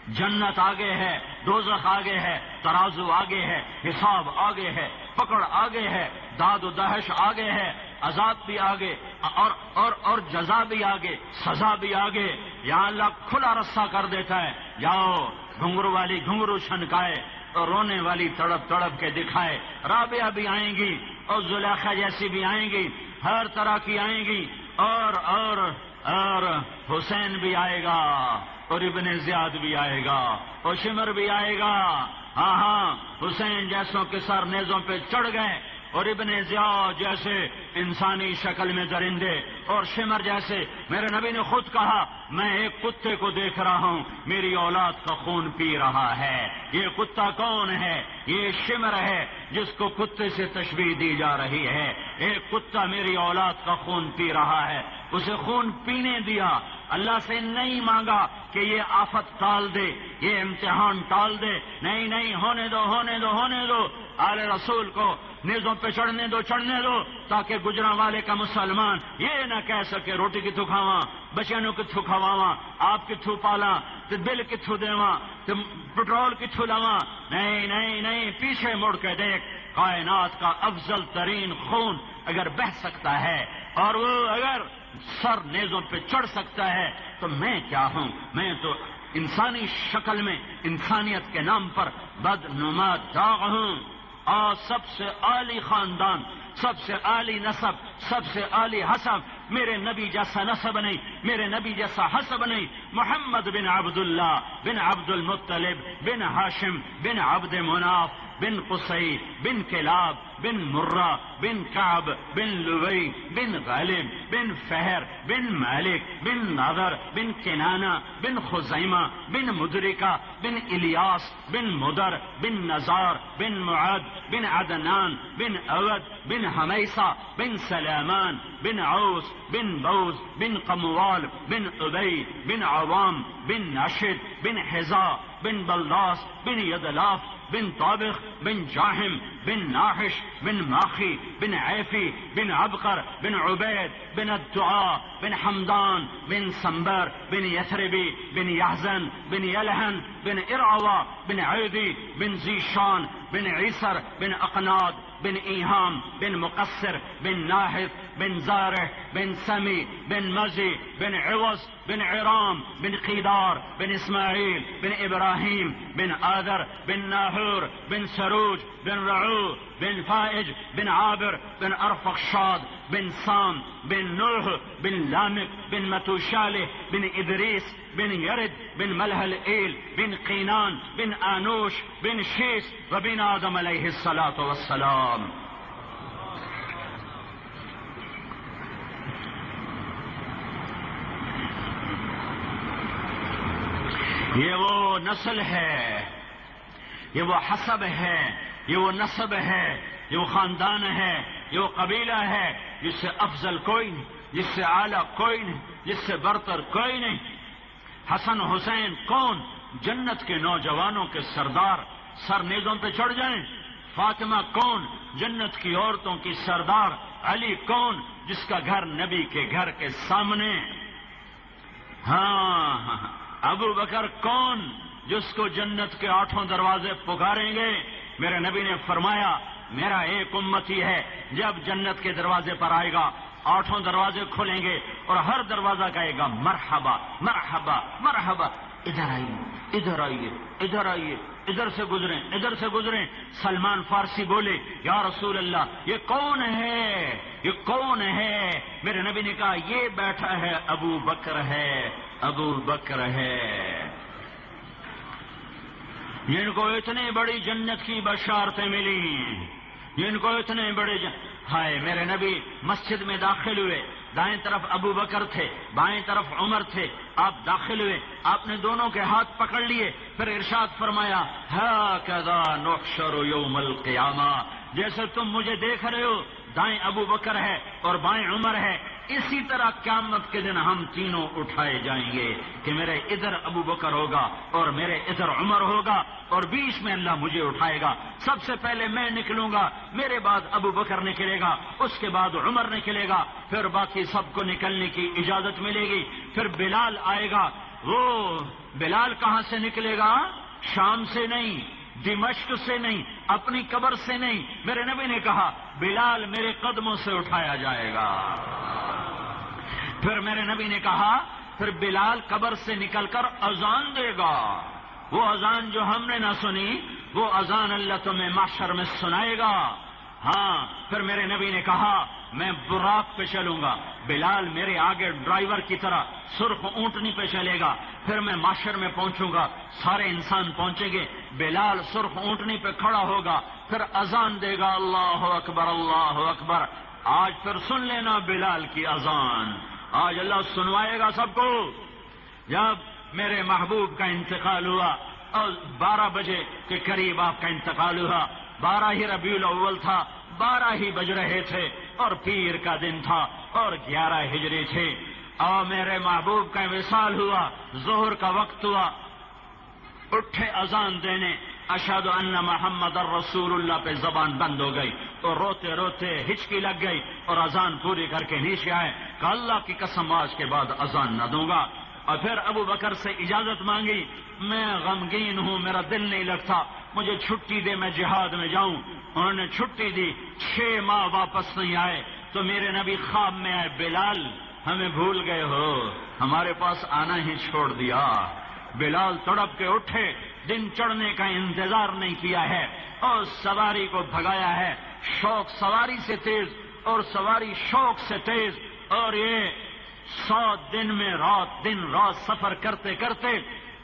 S2: جنت آگے ہے، دوزخ آگے ہے، ترازو آگے ہے، حساب آگے ہے، پکڑ آگے ہے، داد و دہش آگے ہے. عذاب بھی آگے، اور اور اور جزا بھی آگے، سزا بھی آگے۔ یا اللہ کھلا رسا کر دیتا ہے۔ جاؤ، گھنگرو والی گھنگرو چھنکائے، اور رونے والی تڑپ تڑپ کے دکھائے۔ رابعہ بھی آئیں گی، اور زلیخا جیسی بھی آئیں گی، ہر طرح کی آئیں گی۔ اور اور اور حسین بھی آئے گا، اور ابن زیاد بھی آئے گا، اور شمر بھی آئے گا۔ ہاں ہاں حسین جیسوں کے سر نیزوں پہ چڑھ گئے۔ اور ابن ضیاء جیسے انسانی شکل میں درندے اور شمر جیسے، میرے نبی نے خود کہا، میں ایک کتے کو دیکھ رہا ہوں، میری اولاد کا خون پی رہا ہے، یہ کتا کون ہے؟ یہ شمر ہے، جس کو کتے سے تشبیح دی جا رہی ہے۔ ایک کتا میری اولاد کا خون پی رہا ہے، اسے خون پینے دیا۔ اللہ سے نہیں مانگا کہ یہ آفت ٹال دے، یہ امتحان ٹال دے۔ نہیں نہیں، ہونے دو ہونے دو ہونے دو۔ آل رسول کو نیزوں پہ چڑھنے دو چڑھنے دو، تاکہ گجرا والے کا مسلمان یہ نہ کہہ سکے روٹی کتوں کھاوا بچیاں کتوں کھواوا آپ کتوں پالا تو بل کتوں دیوا تو پٹرول کتوں لوا نہیں نہیں نہیں، پیچھے مڑ کے دیکھ، کائنات کا افضل ترین خون اگر بہ سکتا ہے، اور وہ اگر سر نیزوں پہ چڑھ سکتا ہے، تو میں کیا ہوں؟ میں تو انسانی شکل میں، انسانیت کے نام پر بد نما داغ ہوں۔ اور سب سے عالی خاندان، سب سے عالی نصب سب سے عالی حسب، میرے نبی جیسا نصب نہیں، میرے نبی جیسا حسب نہیں، محمد بن عبد اللہ بن عبد المطلب بن ہاشم بن عبد مناف بن قصي بن کلاب بن مرة بن كعب بن لبي بن غالب بن فهر بن مالك بن نظر بن كنانة بن خزيمة بن مدركة بن إلياس بن مدر بن نزار بن معد بن عدنان بن أود بن حميصة بن سلامان بن عوس بن بوز بن قموال بن أبي بن عوام بن نشد بن حزاء بن بلداس بن يدلاف بن طابخ بن جاحم بن ناحش بن ماخي بن عيفي بن عبقر بن عبيد بن الدعاء بن حمدان بن سنبر بن يثربي بن يحزن بن يلهن بن إرعوى بن عيدي بن زيشان بن عيسر بن أقناد بن إيهام بن مقصر بن ناحث بن زارع بن سمي بن مزي بن عوز بن عرام بن قيدار بن إسماعيل بن إبراهيم بن آذر بن ناهور بن سروج بن رعو بن فائج بن عابر بن أرفخشاد بن سام بن نوح بن لامك بن متوشاله بن إدريس بن يرد بن ملهل إيل بن قينان بن آنوش بن شيس وبن آدم عليه الصلاة والسلام. یہ وہ نسل ہے، یہ وہ حسب ہے، یہ وہ نصب ہے، یہ وہ خاندان ہے، یہ وہ قبیلہ ہے، جس سے افضل کوئی نہیں، جس سے اعلیٰ کوئی نہیں، جس سے برتر کوئی نہیں۔ حسن حسین کون؟ جنت کے نوجوانوں کے سردار۔ سر نیزوں پہ چڑھ جائیں۔ فاطمہ کون؟ جنت کی عورتوں کی سردار۔ علی کون؟ جس کا گھر نبی کے گھر کے سامنے۔ ہاں۔, ہاں،, ہاں۔ ابو بکر کون جس کو جنت کے آٹھوں دروازے پکاریں گے؟ میرے نبی نے فرمایا، میرا ایک امتی ہے، جب جنت کے دروازے پر آئے گا، آٹھوں دروازے کھولیں گے اور ہر دروازہ کہے گا مرحبا مرحبا مرحبا، ادھر آئیے ادھر آئیے ادھر آئیے، ادھر سے گزریں، ادھر سے گزریں۔ سلمان فارسی بولے، یا رسول اللہ، یہ کون ہے؟ یہ کون ہے؟ میرے نبی نے کہا، یہ بیٹھا ہے، ابو بکر ہے۔ ابو بکر ہے۔ جن کو اتنی بڑی جنت کی بشارتیں ملی، جن کو اتنے بڑے جن... ہائے، میرے نبی مسجد میں داخل ہوئے۔ دائیں طرف ابو بکر تھے، بائیں طرف عمر تھے۔ آپ داخل ہوئے، آپ نے دونوں کے ہاتھ پکڑ لیے۔ پھر ارشاد فرمایا ہا یوم القیامہ جیسے تم مجھے دیکھ رہے ہو، دائیں ابو بکر ہے اور بائیں عمر ہے۔ اسی طرح قیامت کے دن ہم تینوں اٹھائے جائیں گے کہ میرے ادھر ابو بکر ہوگا اور میرے ادھر عمر ہوگا اور بیچ میں اللہ مجھے اٹھائے گا۔ سب سے پہلے میں نکلوں گا، میرے بعد ابو بکر نکلے گا، اس کے بعد عمر نکلے گا، پھر باقی سب کو نکلنے کی اجازت ملے گی۔ پھر بلال آئے گا۔ وہ بلال کہاں سے نکلے گا؟ شام سے نہیں۔ دمشق سے نہیں، اپنی قبر سے نہیں۔ میرے نبی نے کہا، بلال میرے قدموں سے اٹھایا جائے گا۔ پھر میرے نبی نے کہا، پھر بلال قبر سے نکل کر اذان دے گا۔ وہ اذان جو ہم نے نہ سنی، وہ اذان اللہ تمہیں معاشر میں سنائے گا۔ ہاں پھر میرے نبی نے کہا، میں براق پہ چلوں گا۔ بلال میرے آگے ڈرائیور کی طرح سرخ اونٹنی پہ چلے گا۔ پھر میں معاشر میں پہنچوں گا۔ سارے انسان پہنچیں گے۔ بلال سرخ اونٹنی پہ کھڑا ہوگا، پھر اذان دے گا، اللہ اکبر اللہ اکبر۔ آج پھر سن لینا بلال کی اذان۔ آج اللہ سنوائے گا سب کو۔ جب میرے محبوب کا انتقال ہوا، اور بارہ بجے کے قریب آپ کا انتقال ہوا، بارہ ہی ربیع الاول تھا، بارہ ہی بج رہے تھے، اور پیر کا دن تھا، اور گیارہ ہجری تھے اور میرے محبوب کا وصال ہوا، ظہر کا وقت ہوا اٹھے اذان دینے اشد ان محمد الرسول اللہ پہ زبان بند ہو گئی تو روتے روتے ہچکی لگ گئی اور اذان پوری کر کے نیچے آئے کہ اللہ کی قسم آج کے بعد اذان نہ دوں گا۔ اور پھر ابو بکر سے اجازت مانگی، میں غمگین ہوں، میرا دل نہیں لگتا، مجھے چھٹی دے، میں جہاد میں جاؤں۔ انہوں نے چھٹی دی، چھ ماہ واپس نہیں آئے۔ تو میرے نبی خواب میں آئے، بلال، ہمیں بھول گئے ہو، ہمارے پاس آنا ہی چھوڑ دیا۔ بلال تڑپ کے اٹھے، دن چڑھنے کا انتظار نہیں کیا ہے، اور سواری کو بھگایا ہے۔ شوق سواری سے تیز، اور سواری شوق سے تیز۔ اور یہ سو دن میں رات دن رات سفر کرتے کرتے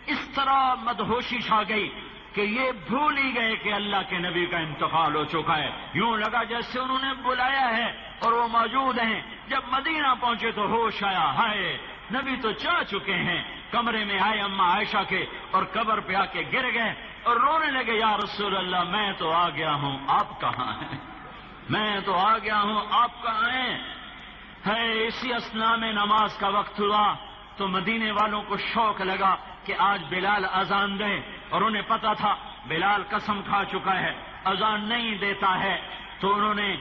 S2: اس طرح مدہوشی چھا گئی کہ یہ بھول ہی گئے کہ اللہ کے نبی کا انتقال ہو چکا ہے۔ یوں لگا جیسے انہوں نے بلایا ہے، اور وہ موجود ہیں۔ جب مدینہ پہنچے تو ہوش آیا، ہائے، نبی تو چاہ چکے ہیں۔ کمرے میں آئے اما عائشہ کے اور قبر پہ آ کے گر گئے اور رونے لگے، یا رسول اللہ، میں تو آ گیا ہوں، آپ کہاں ہیں؟ میں تو آ گیا ہوں، آپ کہاں ہیں؟ ہے، اسی اسنا میں نماز کا وقت ہوا، تو مدینے والوں کو شوق لگا کہ آج بلال اذان دے اور انہیں پتا تھا بلال قسم کھا چکا ہے، اذان نہیں دیتا ہے۔ تو انہوں نے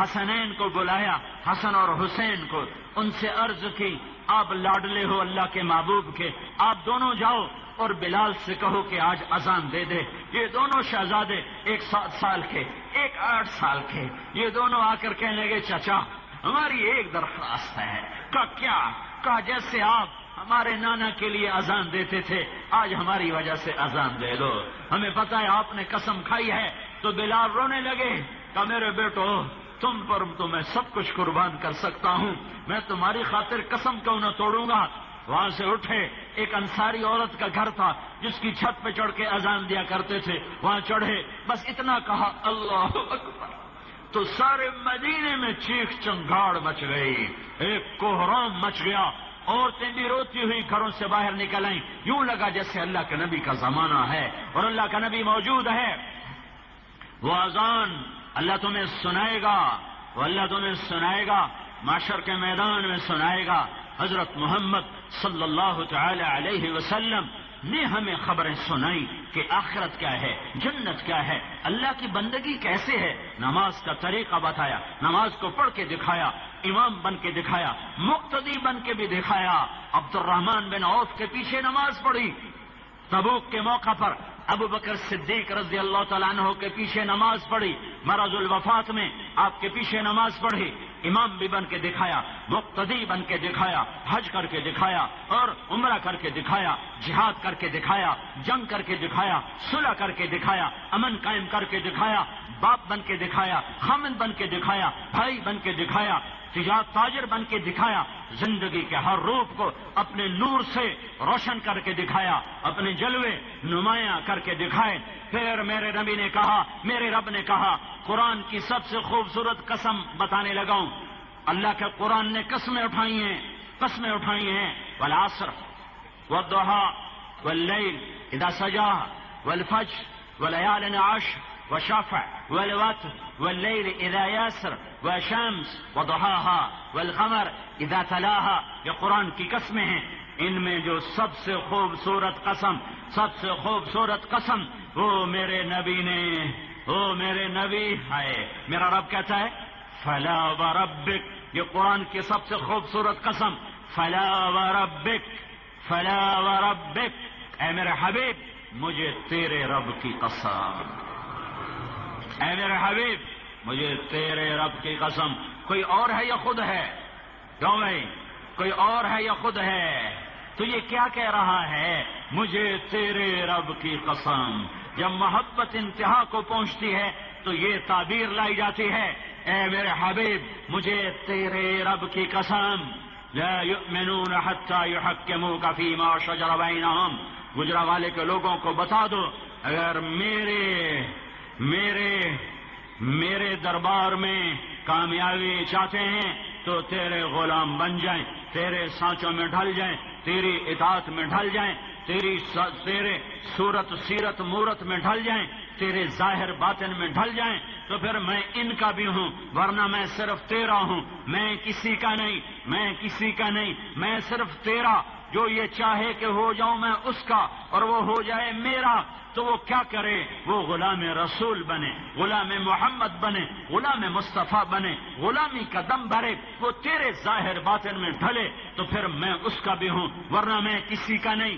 S2: حسنین کو بلایا، حسن اور حسین کو، ان سے عرض کی آپ لاڈلے ہو اللہ کے محبوب کے، آپ دونوں جاؤ اور بلال سے کہو کہ آج اذان دے دے۔ یہ دونوں شہزادے ایک سات سال کے، ایک آٹھ سال کے۔ یہ دونوں آ کر کہنے لگے، چچا، ہماری ایک درخواست ہے۔ کا کیا؟ کہا، جیسے آپ ہمارے نانا کے لیے اذان دیتے تھے، آج ہماری وجہ سے اذان دے دو۔ ہمیں پتا ہے آپ نے قسم کھائی ہے۔ تو بلال رونے لگے کہ میرے بیٹو تم پر تو میں سب کچھ قربان کر سکتا ہوں۔ میں تمہاری خاطر قسم کیوں نہ توڑوں گا؟ وہاں سے اٹھے، ایک انصاری عورت کا گھر تھا، جس کی چھت پہ چڑھ کے اذان دیا کرتے تھے۔ وہاں چڑھے، بس اتنا کہا، اللہ اکبر! تو سارے مدینے میں چیخ چنگاڑ مچ گئی۔ ایک کوہرام مچ گیا۔ عورتیں بھی روتی ہوئی گھروں سے باہر نکل آئیں۔ یوں لگا جیسے اللہ کے نبی کا زمانہ ہے اور اللہ کا نبی موجود ہے۔ وہ اذان اللہ تمہیں سنائے گا، وہ اللہ تمہیں سنائے گا، معاشر کے میدان میں سنائے گا۔ حضرت محمد صلی اللہ تعالی علیہ وسلم نے ہمیں خبریں سنائی کہ آخرت کیا ہے، جنت کیا ہے، اللہ کی بندگی کیسے ہے۔ نماز کا طریقہ بتایا، نماز کو پڑھ کے دکھایا، امام بن کے دکھایا، مقتدی بن کے بھی دکھایا۔ عبد الرحمان بن عوف کے پیچھے نماز پڑھی، تبوک کے موقع پر ابو بکر صدیق رضی اللہ تعالیٰ عنہ کے پیچھے نماز پڑھی مرض الوفات میں آپ کے پیچھے نماز پڑھی امام بھی بن کے دکھایا مقتدی بن کے دکھایا حج کر کے دکھایا اور عمرہ کر کے دکھایا جہاد کر کے دکھایا جنگ کر کے دکھایا صلح کر کے دکھایا امن قائم کر کے دکھایا باپ بن کے دکھایا خامن بن کے دکھایا بھائی بن کے دکھایا تجارت تاجر بن کے دکھایا، زندگی کے ہر روپ کو اپنے نور سے روشن کر کے دکھایا، اپنے جلوے نمایاں کر کے دکھائے۔ پھر میرے نبی نے کہا، میرے رب نے کہا، قرآن کی سب سے خوبصورت قسم بتانے لگاؤں اللہ کے قرآن نے قسمیں اٹھائی ہیں، قسمیں اٹھائی ہیں۔ والعصر والضحا واللیل اذا سجا والفجر وليال عشر وشفع والوتر والليل إذا يسر وشمس وضحاها والقمر إذا تلاها یہ قرآن کی قسمیں ہیں۔ ان میں جو سب سے خوبصورت قسم، سب سے خوبصورت قسم، وہ میرے نبی نے، وہ میرے نبی ہے میرا رب کہتا ہے، فلا و ربک یہ قرآن کی سب سے خوبصورت قسم، فلا و ربک فلا و ربک اے میرے حبیب، مجھے تیرے رب کی قسم۔ اے میرے حبیب، مجھے تیرے رب کی قسم، کوئی اور ہے یا خود ہے؟ کیوں بھائی کوئی اور ہے یا خود ہے؟ تو یہ کیا کہہ رہا ہے؟ مجھے تیرے رب کی قسم، جب محبت انتہا کو پہنچتی ہے، تو یہ تعبیر لائی جاتی ہے۔ اے میرے حبیب، مجھے تیرے رب کی قسم۔ لا يؤمنون حتى يحكموك فيما شجر بينهم گجرا والے کے لوگوں کو بتا دو، اگر میرے میرے میرے دربار میں کامیابی چاہتے ہیں تو تیرے غلام بن جائیں، تیرے سانچوں میں ڈھل جائیں، تیری اطاعت میں ڈھل جائیں، تیری تیرے صورت، سیرت، مورت میں ڈھل جائیں، تیرے ظاہر باطن میں ڈھل جائیں، تو پھر میں ان کا بھی ہوں، ورنہ میں صرف تیرا ہوں، میں کسی کا نہیں، میں کسی کا نہیں، میں صرف تیرا، جو یہ چاہے کہ ہو جاؤں میں اس کا اور وہ ہو جائے میرا تو وہ کیا کرے؟ وہ غلام رسول بنے، غلام محمد بنے، غلام مصطفیٰ بنے، غلامی کا دم بھرے، وہ تیرے ظاہر باطن میں ڈھلے، تو پھر میں اس کا بھی ہوں، ورنہ میں کسی کا نہیں۔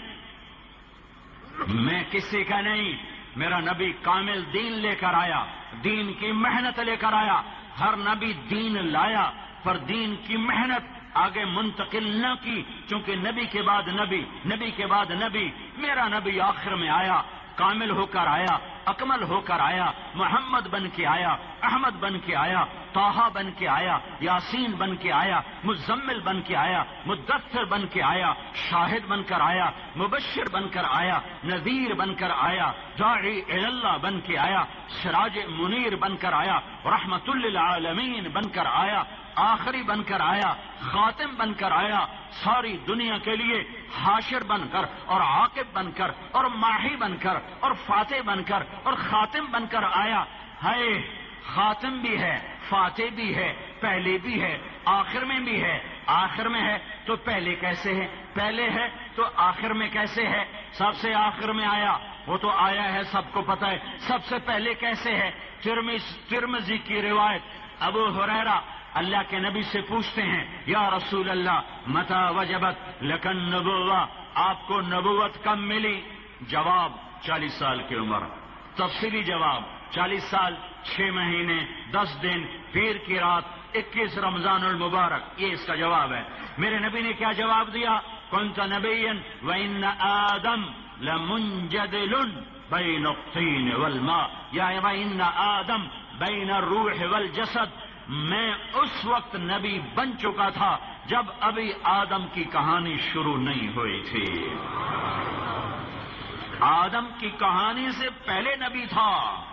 S2: میں کسی کا نہیں، میرا نبی کامل دین لے کر آیا، دین کی محنت لے کر آیا، ہر نبی دین لایا، پر دین کی محنت آگے منتقل نہ کی، چونکہ نبی کے بعد نبی نبی کے بعد نبی، میرا نبی آخر میں آیا کامل ہو کر آیا، اکمل ہو کر آیا، محمد بن کے آیا، احمد بن کے آیا توحا بن کے آیا، یاسین بن کے آیا، مزمل بن کے آیا، مدثر بن کے آیا، شاہد بن کر آیا، مبشر بن کر آیا، نذیر بن کر آیا، داعی اللہ بن کے آیا، سراج منیر بن کر آیا، رحمت للعالمین بن کر آیا آخری بن کر آیا، خاتم بن کر آیا، ساری دنیا کے لیے حاشر بن کر اور عاقب بن کر اور ماہی بن کر اور فاتح بن کر اور خاتم بن کر آیا۔ ہے خاتم بھی ہے، فاتح بھی ہے، پہلے بھی ہے، آخر میں بھی ہے۔ آخر میں ہے تو پہلے کیسے ہے پہلے ہے تو آخر میں کیسے ہے سب سے آخر میں آیا، وہ تو آیا ہے، سب کو پتا ہے۔ سب سے پہلے کیسے ہے ترمزی کی روایت، ابو حریرا اللہ کے نبی سے پوچھتے ہیں، یا رسول اللہ متا وجبت لکن نبوا آپ کو نبوت کم ملی؟ جواب، چالیس سال کی عمر. تفصیلی جواب، چالیس سال، چھ مہینے، دس دن، پیر کی رات، اکیس رمضان المبارک، یہ اس کا جواب ہے. میرے نبی نے کیا جواب دیا؟ کون سا نبی وَإِنَّ آدم لمنجدل بین الطین والماء. یا آدم بین الروح والجسد. میں اس وقت نبی بن چکا تھا جب ابھی آدم کی کہانی شروع نہیں ہوئی تھی۔ آدم کی کہانی سے پہلے نبی تھا۔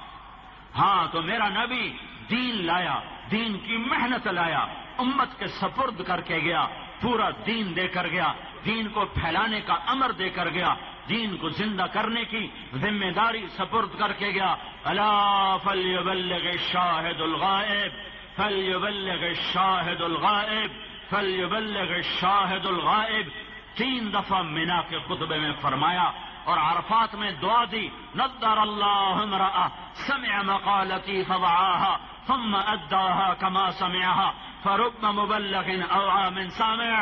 S2: ہاں تو میرا نبی دین لایا، دین کی محنت لایا، امت کے سپرد کر کے گیا، پورا دین دے کر گیا، دین کو پھیلانے کا امر دے کر گیا، دین کو زندہ کرنے کی ذمہ داری سپرد کر کے گیا۔ اللہ فل شاہد الغائب۔ فلیبلغ الشاہد الغائب فلیبلغ الشاہد الغائب۔ تین دفعہ مینا کے خطبے میں فرمایا اور عرفات میں دعا دی نظر اللہ امرأ سمع مقالتی فضعاها ثم اداها كما سمعها، فرب مبلغ اوعى من سامع۔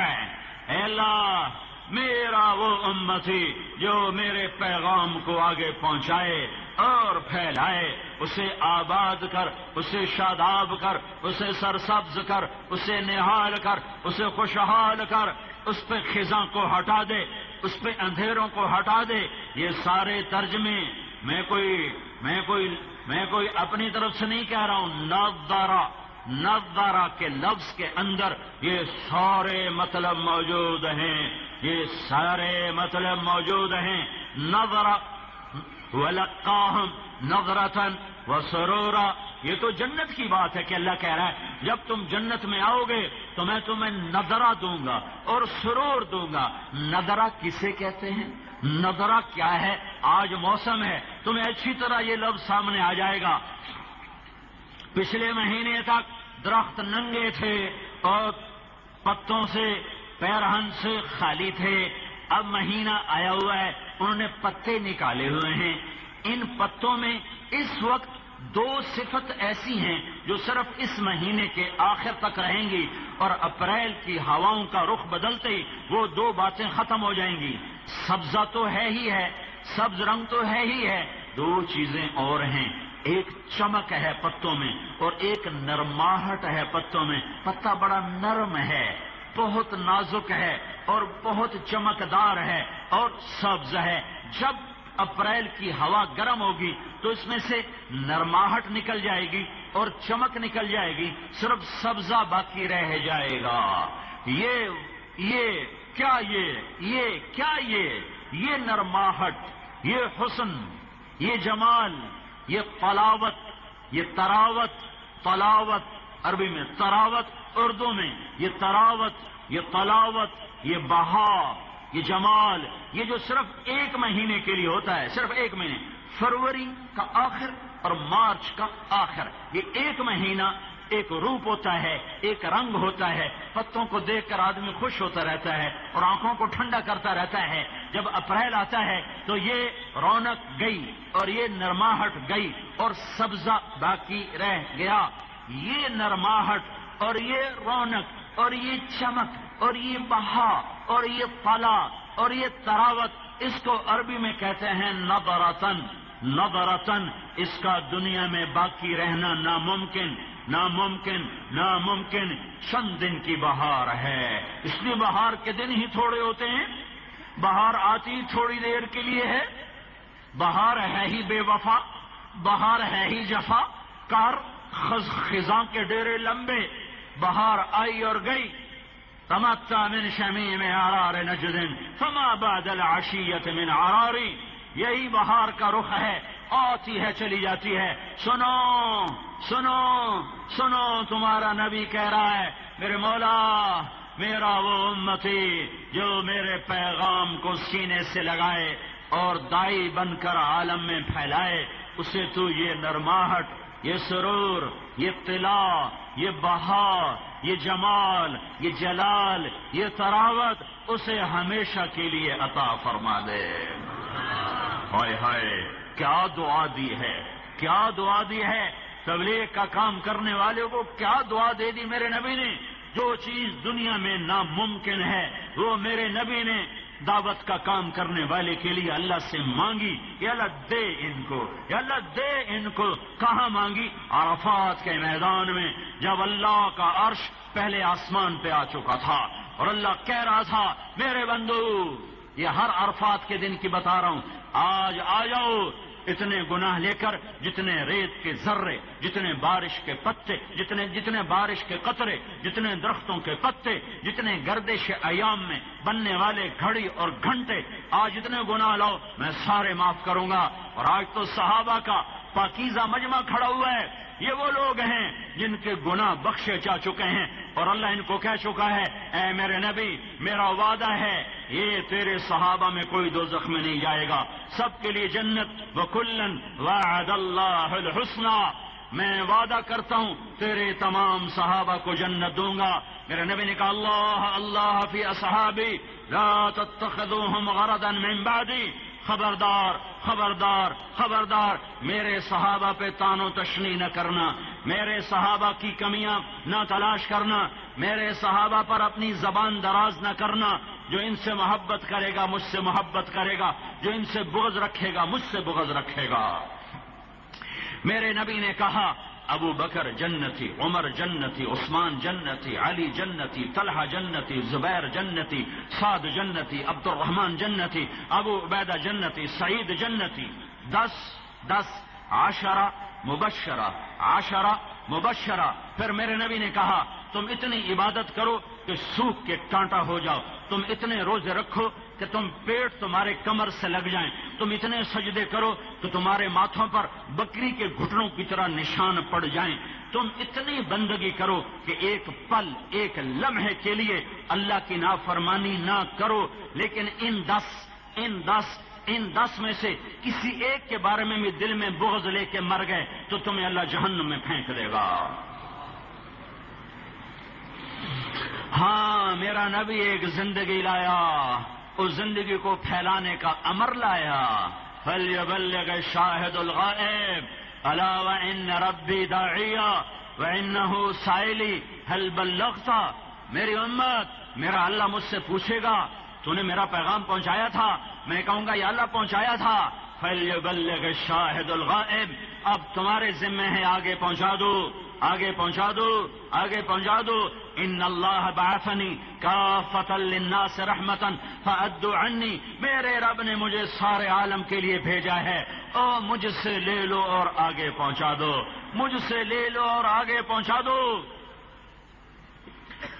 S2: اے اللہ، میرا وہ امتی جو میرے پیغام کو آگے پہنچائے اور پھیلائے، اسے آباد کر، اسے شاداب کر، اسے سرسبز کر، اسے نہال کر، اسے خوشحال کر، اس پہ خزاں کو ہٹا دے، اس پہ اندھیروں کو ہٹا دے۔ یہ سارے ترجمے میں کوئی میں کوئی میں کوئی اپنی طرف سے نہیں کہہ رہا ہوں۔ نادارا نادارا کے لفظ کے اندر یہ سارے مطلب موجود ہیں۔ یہ سارے مطلب موجود ہیں۔ نظر ولقاہم نظرتن و سرورا۔ یہ تو جنت کی بات ہے کہ اللہ کہہ رہا ہے، جب تم جنت میں آؤ گے تو میں تمہیں نظرہ دوں گا اور سرور دوں گا۔ نظرہ کسے کہتے ہیں؟ نظرہ کیا ہے؟ آج موسم ہے، تمہیں اچھی طرح یہ لفظ سامنے آ جائے گا۔ پچھلے مہینے تک درخت ننگے تھے اور پتوں سے، پیرہن سے خالی تھے۔ اب مہینہ آیا ہوا ہے۔ انہوں نے پتے نکالے ہوئے ہیں۔ ان پتوں میں اس وقت دو صفت ایسی ہیں جو صرف اس مہینے کے آخر تک رہیں گی اور اپریل کی ہواؤں کا رخ بدلتے ہی وہ دو باتیں ختم ہو جائیں گی۔ سبزہ تو ہے ہی ہے، سبز رنگ تو ہے ہی ہے، دو چیزیں اور ہیں۔ ایک چمک ہے پتوں میں اور ایک نرماہٹ ہے پتوں میں۔ پتا بڑا نرم ہے۔ بہت نازک ہے اور بہت چمکدار ہے اور سبز ہے۔ جب اپریل کی ہوا گرم ہوگی تو اس میں سے نرماہٹ نکل جائے گی اور چمک نکل جائے گی۔ صرف سبزہ باقی رہ جائے گا۔ یہ یہ، کیا یہ؟ یہ، کیا یہ؟ یہ نرماہٹ، یہ حسن، یہ جمال، یہ پلاوت یہ تراوت پلاوت عربی میں تراوت، اردو میں یہ تراوت، یہ تلاوت، یہ بہا یہ جمال، یہ جو صرف ایک مہینے کے لیے ہوتا ہے، صرف ایک مہینے، فروری کا آخر اور مارچ کا آخر، یہ ایک مہینہ ایک روپ ہوتا ہے، ایک رنگ ہوتا ہے، پتوں کو دیکھ کر آدمی خوش ہوتا رہتا ہے اور آنکھوں کو ٹھنڈا کرتا رہتا ہے۔ جب اپریل آتا ہے تو یہ رونق گئی اور یہ نرماہٹ گئی اور سبزہ باقی رہ گیا۔ یہ نرماہٹ اور یہ رونق اور یہ چمک اور یہ بہا اور یہ پلا اور یہ تراوت اس کو عربی میں کہتے ہیں نبرتن نبرتن اس کا دنیا میں باقی رہنا ناممکن ناممکن ناممکن چند دن کی بہار ہے۔ اس لیے بہار کے دن ہی تھوڑے ہوتے ہیں۔ بہار آتی تھوڑی دیر کے لیے ہے۔ بہار ہے ہی بے وفا، بہار ہے ہی جفا، کار خزاں کے ڈیرے لمبے، بہار آئی اور گئی۔ تمتا من شمی میں آرار نجدن، فما بعد العشیت من عراری۔ یہی بہار کا رخ ہے، آتی ہے، چلی جاتی ہے۔ سنو سنو سنو، تمہارا نبی کہہ رہا ہے، میرے مولا، میرا وہ امتی جو میرے پیغام کو سینے سے لگائے اور دائی بن کر عالم میں پھیلائے، اسے تو یہ نرماہٹ یہ سرور، یہ طلا یہ بہا، یہ جمال، یہ جلال، یہ تراوت، اسے ہمیشہ کے لیے عطا فرما دے۔ ہائے ہائے، کیا دعا دی ہے؟ کیا دعا دی ہے؟ تبلیغ کا کام کرنے والے کو کیا دعا دے دی میرے نبی نے؟ جو چیز دنیا میں ناممکن ہے، وہ میرے نبی نے دعوت کا کام کرنے والے کے لیے اللہ سے مانگی، یا اللہ دے ان کو، یا اللہ دے ان کو، کہاں مانگی؟ عرفات کے میدان میں، جب اللہ کا عرش پہلے آسمان پہ آ چکا تھا، اور اللہ کہہ رہا تھا، میرے بندو، یہ ہر عرفات کے دن کی بتا رہا ہوں، آج آ جاؤ اتنے گناہ لے کر جتنے ریت کے ذرے، جتنے بارش کے پتے، جتنے جتنے بارش کے قطرے، جتنے درختوں کے پتے، جتنے گردش ایام میں بننے والے گھڑی اور گھنٹے، آج اتنے گناہ لاؤ، میں سارے معاف کروں گا۔ اور آج تو صحابہ کا پاکیزہ مجمع کھڑا ہوا ہے۔ یہ وہ لوگ ہیں جن کے گناہ بخشے جا چکے ہیں اور اللہ ان کو کہہ چکا ہے، اے میرے نبی، میرا وعدہ ہے، یہ تیرے صحابہ میں کوئی دو زخم نہیں جائے گا۔ سب کے لیے جنت و کلن وعد اللہ الحسنہ۔ میں وعدہ کرتا ہوں، تیرے تمام صحابہ کو جنت دوں گا۔ میرے نبی نے کہا، اللہ اللہ فی اصحابی، لا تتخذوهم غردا من بعدی۔ خبردار خبردار خبردار، میرے صحابہ پہ تان و تشنی نہ کرنا، میرے صحابہ کی کمیاں نہ تلاش کرنا، میرے صحابہ پر اپنی زبان دراز نہ کرنا، جو ان سے محبت کرے گا مجھ سے محبت کرے گا، جو ان سے بغض رکھے گا مجھ سے بغض رکھے گا۔ میرے نبی نے کہا ابو بکر جنتی، عمر جنتی، عثمان جنتی، علی جنتی، طلحہ جنتی، زبیر جنتی، سعد جنتی عبد الرحمان جنتی، ابو عبیدہ جنتی، سعید جنتی، دس دس، عشرہ، مبشرہ عشرہ، مبشرہ۔ پھر میرے نبی نے کہا، تم اتنی عبادت کرو کہ سوکھ کے کانٹا ہو جاؤ، تم اتنے روزے رکھو کہ تم پیٹ تمہارے کمر سے لگ جائیں۔ تم اتنے سجدے کرو کہ تمہارے ماتھوں پر بکری کے گھٹنوں کی طرح نشان پڑ جائیں۔ تم اتنی بندگی کرو کہ ایک پل، ایک لمحے کے لیے اللہ کی نافرمانی نہ کرو۔ لیکن ان دس ان دس ان دس میں سے کسی ایک کے بارے میں بھی دل میں بغض لے کے مر گئے تو تمہیں اللہ جہنم میں پھینک دے گا۔ ہاں میرا نبی ایک زندگی لایا۔ اس زندگی کو پھیلانے کا امر لایا۔ فلیبلغ شاہد الغائب۔ الا وان ربی داعیا وانه سائلی هل بلغتا میری امت، میرا اللہ مجھ سے پوچھے گا۔ تو نے میرا پیغام پہنچایا تھا۔ میں کہوں گا، یا اللہ پہنچایا تھا۔ فلیبلغ شاہد الغائب۔ اب تمہارے ذمے ہے، آگے پہنچا دو، آگے پہنچا دو، آگے پہنچا دو۔ ان اللہ بعثنی کافۃ للناس رحمتا فادوا عنی میرے رب نے مجھے سارے عالم کے لیے بھیجا ہے او مجھ سے لے لو اور آگے پہنچا دو مجھ سے لے لو اور آگے پہنچا دو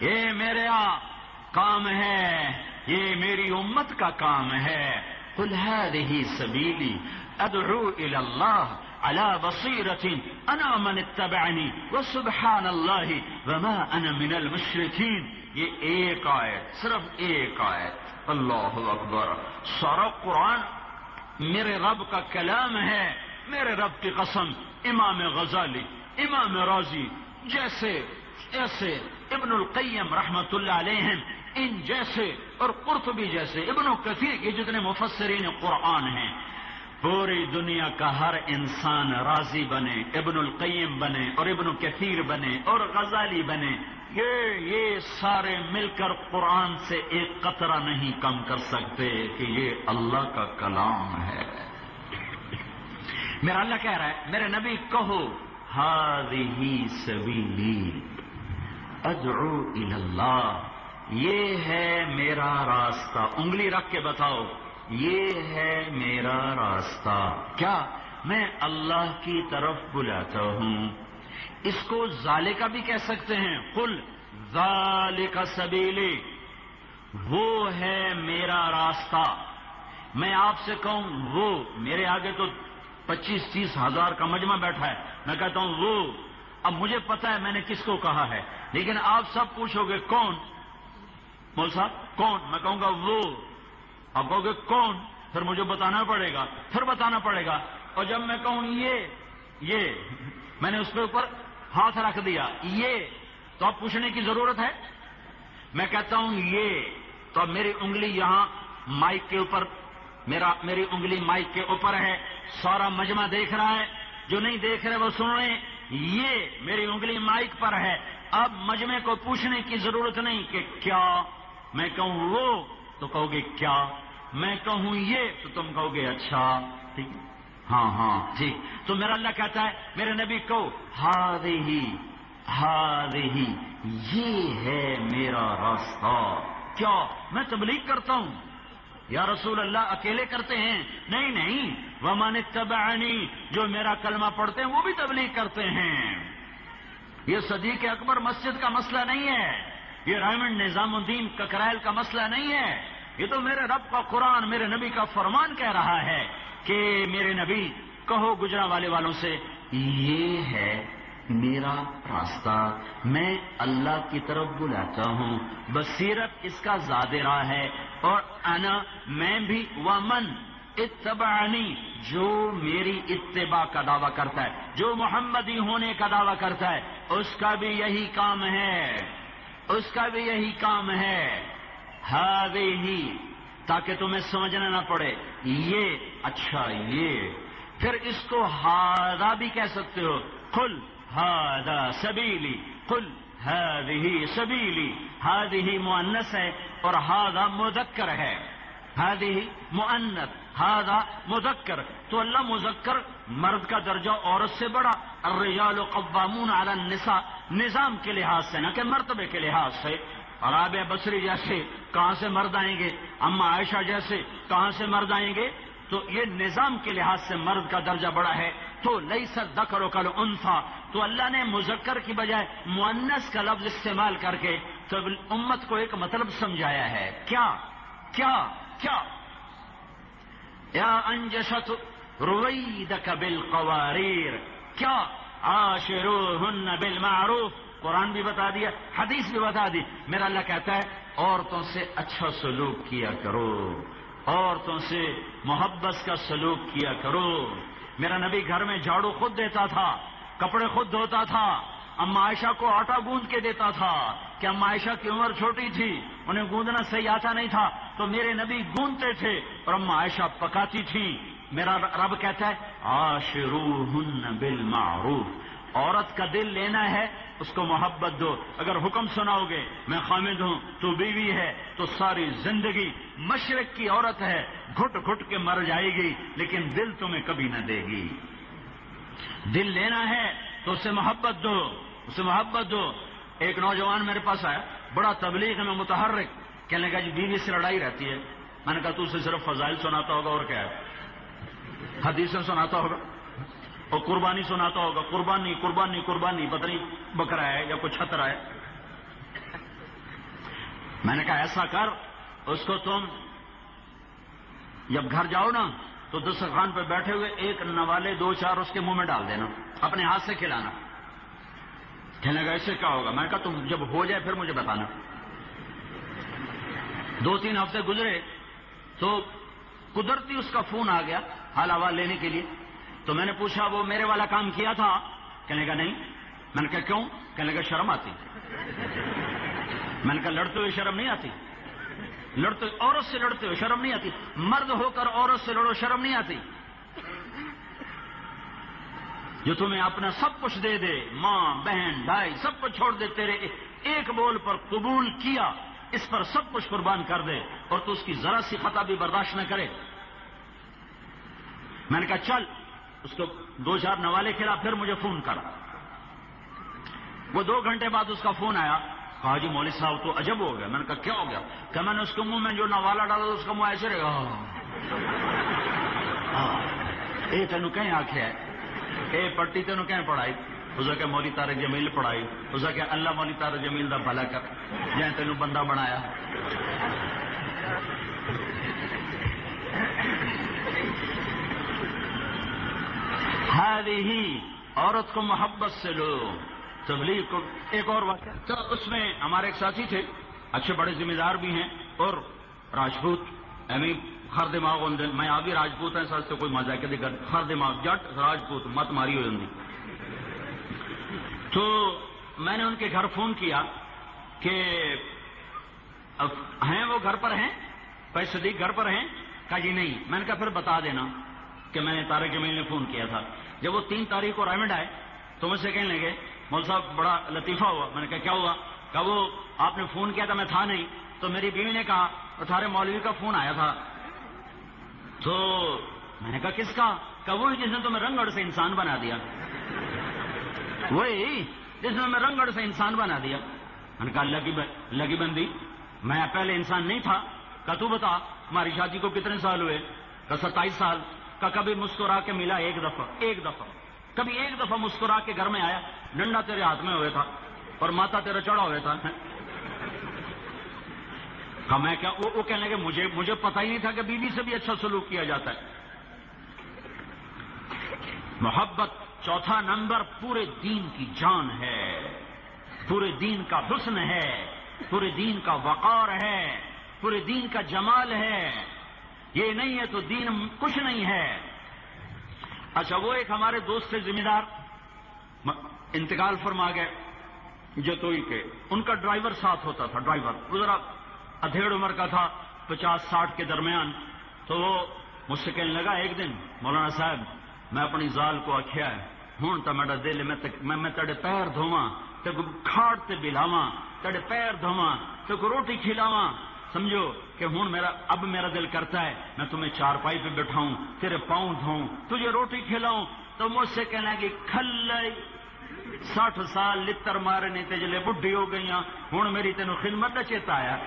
S2: یہ میرے کام ہے یہ میری امت کا کام ہے قل هذه سبیلی ادعو الى اللہ على بصيرة، أنا من اتبعني، وسبحان الله، وما أنا من المشركين. یہ ایک آیت، صرف ایک آیت. اللہ اکبر. سارا قرآن میرے رب کا کلام ہے، میرے رب کی قسم. امام غزالی، امام راضی جیسے ایسے ابن القیم رحمت اللہ علیہ، ان جیسے اور قرطبی جیسے. ابن الکثیر کے جتنے مفسرین قرآن ہیں پوری دنیا کا ہر انسان راضی بنے، ابن القیم بنے اور ابن کثیر بنے اور غزالی بنے۔ یہ یہ سارے مل کر قرآن سے ایک قطرہ نہیں کم کر سکتے کہ یہ اللہ کا کلام ہے۔ میرا اللہ کہہ رہا ہے، میرے نبی کہو ہی سبیلی ادعو اللہ یہ ہے میرا راستہ۔ انگلی رکھ کے بتاؤ۔ یہ ہے میرا راستہ۔ کیا میں اللہ کی طرف بلاتا ہوں؟ اس کو زالے کا بھی کہہ سکتے ہیں۔ کل زال کا سبیلی۔ وہ ہے میرا راستہ۔ میں آپ سے کہوں، وہ میرے آگے تو پچیس تیس ہزار کا مجمع بیٹھا ہے۔ میں کہتا ہوں، وہ۔ اب مجھے پتا ہے میں نے کس کو کہا ہے۔ لیکن آپ سب پوچھو گے، کون؟ مول صاحب، کون؟ میں کہوں گا، وہ۔ آپ کہو گے کون؟ پھر مجھے بتانا پڑے گا۔ پھر بتانا پڑے گا۔ اور جب میں کہوں یہ یہ، میں نے اس کے اوپر ہاتھ رکھ دیا، یہ، تو اب پوچھنے کی ضرورت ہے؟ میں کہتا ہوں یہ۔ تو اب میری انگلی یہاں مائک کے اوپر، میرا، میری انگلی مائک کے اوپر ہے۔ سارا مجمع دیکھ رہا ہے۔ جو نہیں دیکھ رہے وہ سن رہے یہ میری انگلی مائک پر ہے۔ اب مجمع کو پوچھنے کی ضرورت نہیں کہ کیا؟ میں کہوں وہ، تو کہو گے کیا؟ میں کہوں یہ تو تم کہو گے اچھا ٹھیک ہاں ہاں ٹھیک تو میرا اللہ کہتا ہے، میرے نبی کو ہاد ہی ہاد ہی یہ ہے میرا راستہ۔ کیا میں تبلیغ کرتا ہوں؟ یا رسول اللہ، اکیلے کرتے ہیں؟ نہیں نہیں۔ وہ مان جو میرا کلمہ پڑھتے ہیں، وہ بھی تبلیغ کرتے ہیں۔ یہ صدیق اکبر مسجد کا مسئلہ نہیں ہے۔ یہ رائمنڈ نظام الدین ککرائل کا مسئلہ نہیں ہے۔ یہ تو میرے رب کا قرآن، میرے نبی کا فرمان کہہ رہا ہے کہ میرے نبی، کہو گجرا والے والوں سے، یہ ہے میرا راستہ، میں اللہ کی طرف بلاتا ہوں بصیرت اس کا زیادہ ہے، اور انا، میں بھی، ومن، اتبعنی، جو میری اتباع کا دعویٰ کرتا ہے، جو محمدی ہونے کا دعویٰ کرتا ہے، اس کا بھی یہی کام ہے، اس کا بھی یہی کام ہے۔ ہی ہی تاکہ تمہیں سمجھنا نہ پڑے، یہ اچھا یہ۔ پھر اس کو ہادا بھی کہہ سکتے ہو کل ہادا سبیلی کل ہی سبیلی۔ ہادی معنس ہے اور ہادا مذکر ہے۔ ہادی معنت ہادا مذکر۔ تو اللہ مذکر مرد کا درجہ عورت سے بڑا۔ الرجال قوامون علی النساء، نظام کے لحاظ سے، نہ کہ مرتبے کے لحاظ سے۔ اور آب بصری جیسے کہاں سے مرد آئیں گے؟ اما عائشہ جیسے کہاں سے مرد آئیں گے؟ تو یہ نظام کے لحاظ سے مرد کا درجہ بڑا ہے۔ تو لئی سر دکر و کل انفا تو اللہ نے مذکر کی بجائے معنس کا لفظ استعمال کر کے تو امت کو ایک مطلب سمجھایا ہے۔ کیا؟ کیا؟ کیا؟ یا انجشت روید بل قواریر کیا؟ آشروہن بالمعروف۔ قرآن بھی بتا دیا، حدیث بھی بتا دی۔ میرا اللہ کہتا ہے، عورتوں سے اچھا سلوک کیا کرو، عورتوں سے محبت کا سلوک کیا کرو۔ میرا نبی گھر میں جھاڑو خود دیتا تھا، کپڑے خود دھوتا تھا، اما عائشہ کو آٹا گوند کے دیتا تھا۔ کہ اما عائشہ کی عمر چھوٹی تھی، انہیں گوندنا صحیح آتا نہیں تھا۔ تو میرے نبی گوندتے تھے اور اما عائشہ پکاتی تھی۔ میرا رب کہتا ہے آشرو ہن بالمعروف۔ عورت کا دل لینا ہے اس کو محبت دو۔ اگر حکم سناؤ گے، میں خامد ہوں، تو بیوی ہے، تو ساری زندگی مشرق کی عورت ہے۔ گھٹ گھٹ کے مر جائے گی، لیکن دل تمہیں کبھی نہ دے گی۔ دل لینا ہے، تو اسے محبت دو۔ اسے محبت دو۔ ایک نوجوان میرے پاس آیا، بڑا تبلیغ میں متحرک، کہنے کا جی بیوی سے لڑائی رہتی ہے۔ میں نے کہا، تو اسے صرف فضائل سناتا ہوگا اور کیا ہے؟ حدیثیں سناتا ہوگا۔ اور قربانی سناتا ہوگا، قربانی قربانی قربانی پتنی بکرا ہے یا کچھ چھترا ہے۔ میں نے کہا، ایسا کر، اس کو تم جب گھر جاؤ نا، تو دسترخوان پہ بیٹھے ہوئے ایک نوالے دو چار اس کے منہ میں ڈال دینا، اپنے ہاتھ سے کھلانا۔ کہنے کا ایسے کیا ہوگا؟ میں نے کہا، تم جب ہو جائے پھر مجھے بتانا۔ دو تین ہفتے گزرے، تو قدرتی اس کا فون آ گیا حال آواز لینے کے لیے۔ تو میں نے پوچھا، وہ میرے والا کام کیا تھا؟ کہنے کا نہیں۔ میں نے کہا، کیوں؟ کہنے کا شرم آتی۔ میں نے کہا، لڑتے ہوئے شرم نہیں آتی۔ لڑتے عورت سے لڑتے ہوئے شرم نہیں آتی۔ مرد ہو کر عورت سے لڑو، شرم نہیں آتی۔ جو تمہیں اپنا سب کچھ دے دے، ماں، بہن، بھائی، سب کچھ چھوڑ دے، تیرے ایک بول پر قبول کیا، اس پر سب کچھ قربان کر دے، اور تو اس کی ذرا سی خطا بھی برداشت نہ کرے۔ میں نے کہا، چل۔ اس کو دو چار نوالے کھلا پھر مجھے فون کر وہ دو گھنٹے بعد اس کا فون آیا۔ کہا جی مولوی صاحب، تو عجب ہو گیا۔ میں نے کہا، کیا ہو گیا؟ کہ میں نے اس کے منہ میں جو نوالا ڈالا اس کا منہ ایسے رہے گا۔ ہاں۔ اے تینوں کہیں آخیا اے، پٹی تینوں کہیں پڑھائی؟ اس کہ مولی تارے جمیل پڑھائی۔ اس کہ اللہ مولی تارے جمیل دا بھلا کر جائیں تینوں بندہ بنایا۔ ہی عورت کو محبت سے لو۔ تبلیغ کو ایک اور واقعہ۔ تو اس میں ہمارے ایک ساتھی تھے، اچھے بڑے ذمہ دار بھی ہیں، اور راجپوت یعنی ہر دماغ میں آگے راجپوت ہیں سر سے کوئی مزہ کے دیکھ ہر دماغ جٹ، راجپوت، مت ماری ہوئی ہوں تو میں نے ان کے گھر فون کیا کہ ہیں وہ گھر پر ہیں؟ پیسے دی گھر پر ہیں؟ کہا جی نہیں۔ میں نے کہا پھر بتا دینا۔ کہ میں نے تارے کے نے فون کیا تھا۔ جب وہ تین تاریخ کو رائمنڈ آئے تو مجھ سے کہنے لگے، مول صاحب، بڑا لطیفہ ہوا۔ میں نے کہا، کیا ہوا؟ کہ وہ آپ نے فون کیا تھا، میں تھا نہیں۔ تو میری بیوی نے کہا تھارے مولوی کا فون آیا تھا۔ تو میں نے کہا، کس کا؟ کہ وہی جس نے تمہیں رنگڑ سے انسان بنا دیا۔ وہی جس نے میں رنگڑ سے انسان بنا دیا۔ میں نے کہا، لگی لگی بندی، میں پہلے انسان نہیں تھا۔ کہ تو بتا، ہماری شادی کو کتنے سال ہوئے؟ کہ ستائیس سال۔ کا کبھی مسکرا کے ملا ایک دفعہ ایک دفعہ۔ کبھی ایک دفعہ مسکرا کے گھر میں آیا، ڈنڈا تیرے ہاتھ میں ہوئے تھا اور ماتا تیرا چڑھا ہوئے تھا۔ میں کیا، وہ کہنے لگے، مجھے مجھے پتا ہی نہیں تھا کہ بیوی سے بھی اچھا سلوک کیا جاتا ہے۔ محبت چوتھا نمبر پورے دین کی جان ہے، پورے دین کا حسن ہے، پورے دین کا وقار ہے، پورے دین کا جمال ہے۔ یہ نہیں ہے تو دین کچھ نہیں ہے۔ اچھا وہ ایک ہمارے دوست سے ذمہ دار انتقال فرما گئے، جتوئی کے۔ ان کا ڈرائیور ساتھ ہوتا تھا، ڈرائیور۔ ذرا ادھیڑ عمر کا تھا، پچاس، ساٹھ کے درمیان۔ تو وہ مجھ سے کہنے لگا، ایک دن مولانا صاحب، میں اپنی زال کو آخیا ہے۔ ہوں تو میرا دل، میں تڑے پیر دھواں تو کھاڑ تے بلاواں، تڑے پیر دھواں تو روٹی کھلاواں۔ سمجھو کہ ہوں میرا اب میرا دل کرتا ہے، میں تمہیں چار پائی پہ بٹھاؤں، تیرے پاؤں دھوؤں، تجھے روٹی کھلاؤں، تو مجھ سے کہنا کہ کھل سٹھ سال لتر مارنے تے جلے بڈھی ہو گئی ہوں میری تینوں خدمت کا چیتا آیا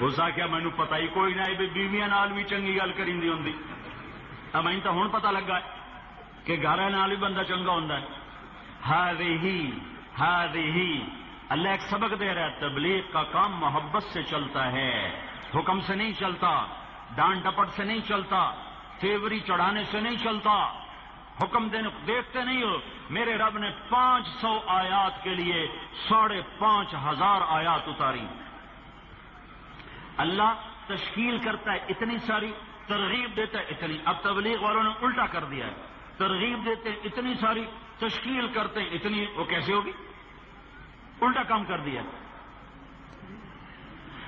S2: اس آخیا مینو پتا ہی کوئی نہ بیویاں نال بھی چنگی گل کری ہوں اب تو ہوں پتا لگا کہ گھر نال بھی بندہ چنگا ہوں ہر ہی ہر ہی۔ اللہ ایک سبق دے رہا ہے، تبلیغ کا کام محبت سے چلتا ہے۔ حکم سے نہیں چلتا ڈانٹ ڈپٹ سے نہیں چلتا فیوری چڑھانے سے نہیں چلتا۔ حکم دینے دیکھتے نہیں ہو، میرے رب نے پانچ سو آیات کے لیے ساڑھے پانچ ہزار آیات اتاری۔ اللہ تشکیل کرتا ہے اتنی ساری، ترغیب دیتا ہے اتنی۔ اب تبلیغ والوں نے الٹا کر دیا ہے۔ ترغیب دیتے ہیں اتنی ساری، تشکیل کرتے ہیں اتنی۔ وہ کیسے ہوگی؟ الٹا کام کر دیا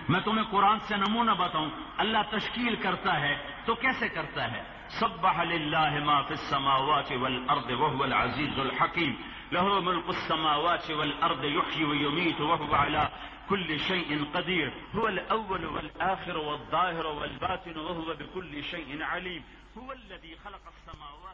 S2: میں تمہیں قرآن سے نمونہ بتاؤں، اللہ تشکیل کرتا ہے، تو کیسے کرتا ہے؟ سبح للہ ما فی السماوات والارض وهو العزیز الحکیم۔ له ملک السماوات والارض يحيي ويميت وهو على كل شيء قدير هو الاول والاخر والظاهر والباطن وهو بكل شيء عليم هو الذي خلق السماوات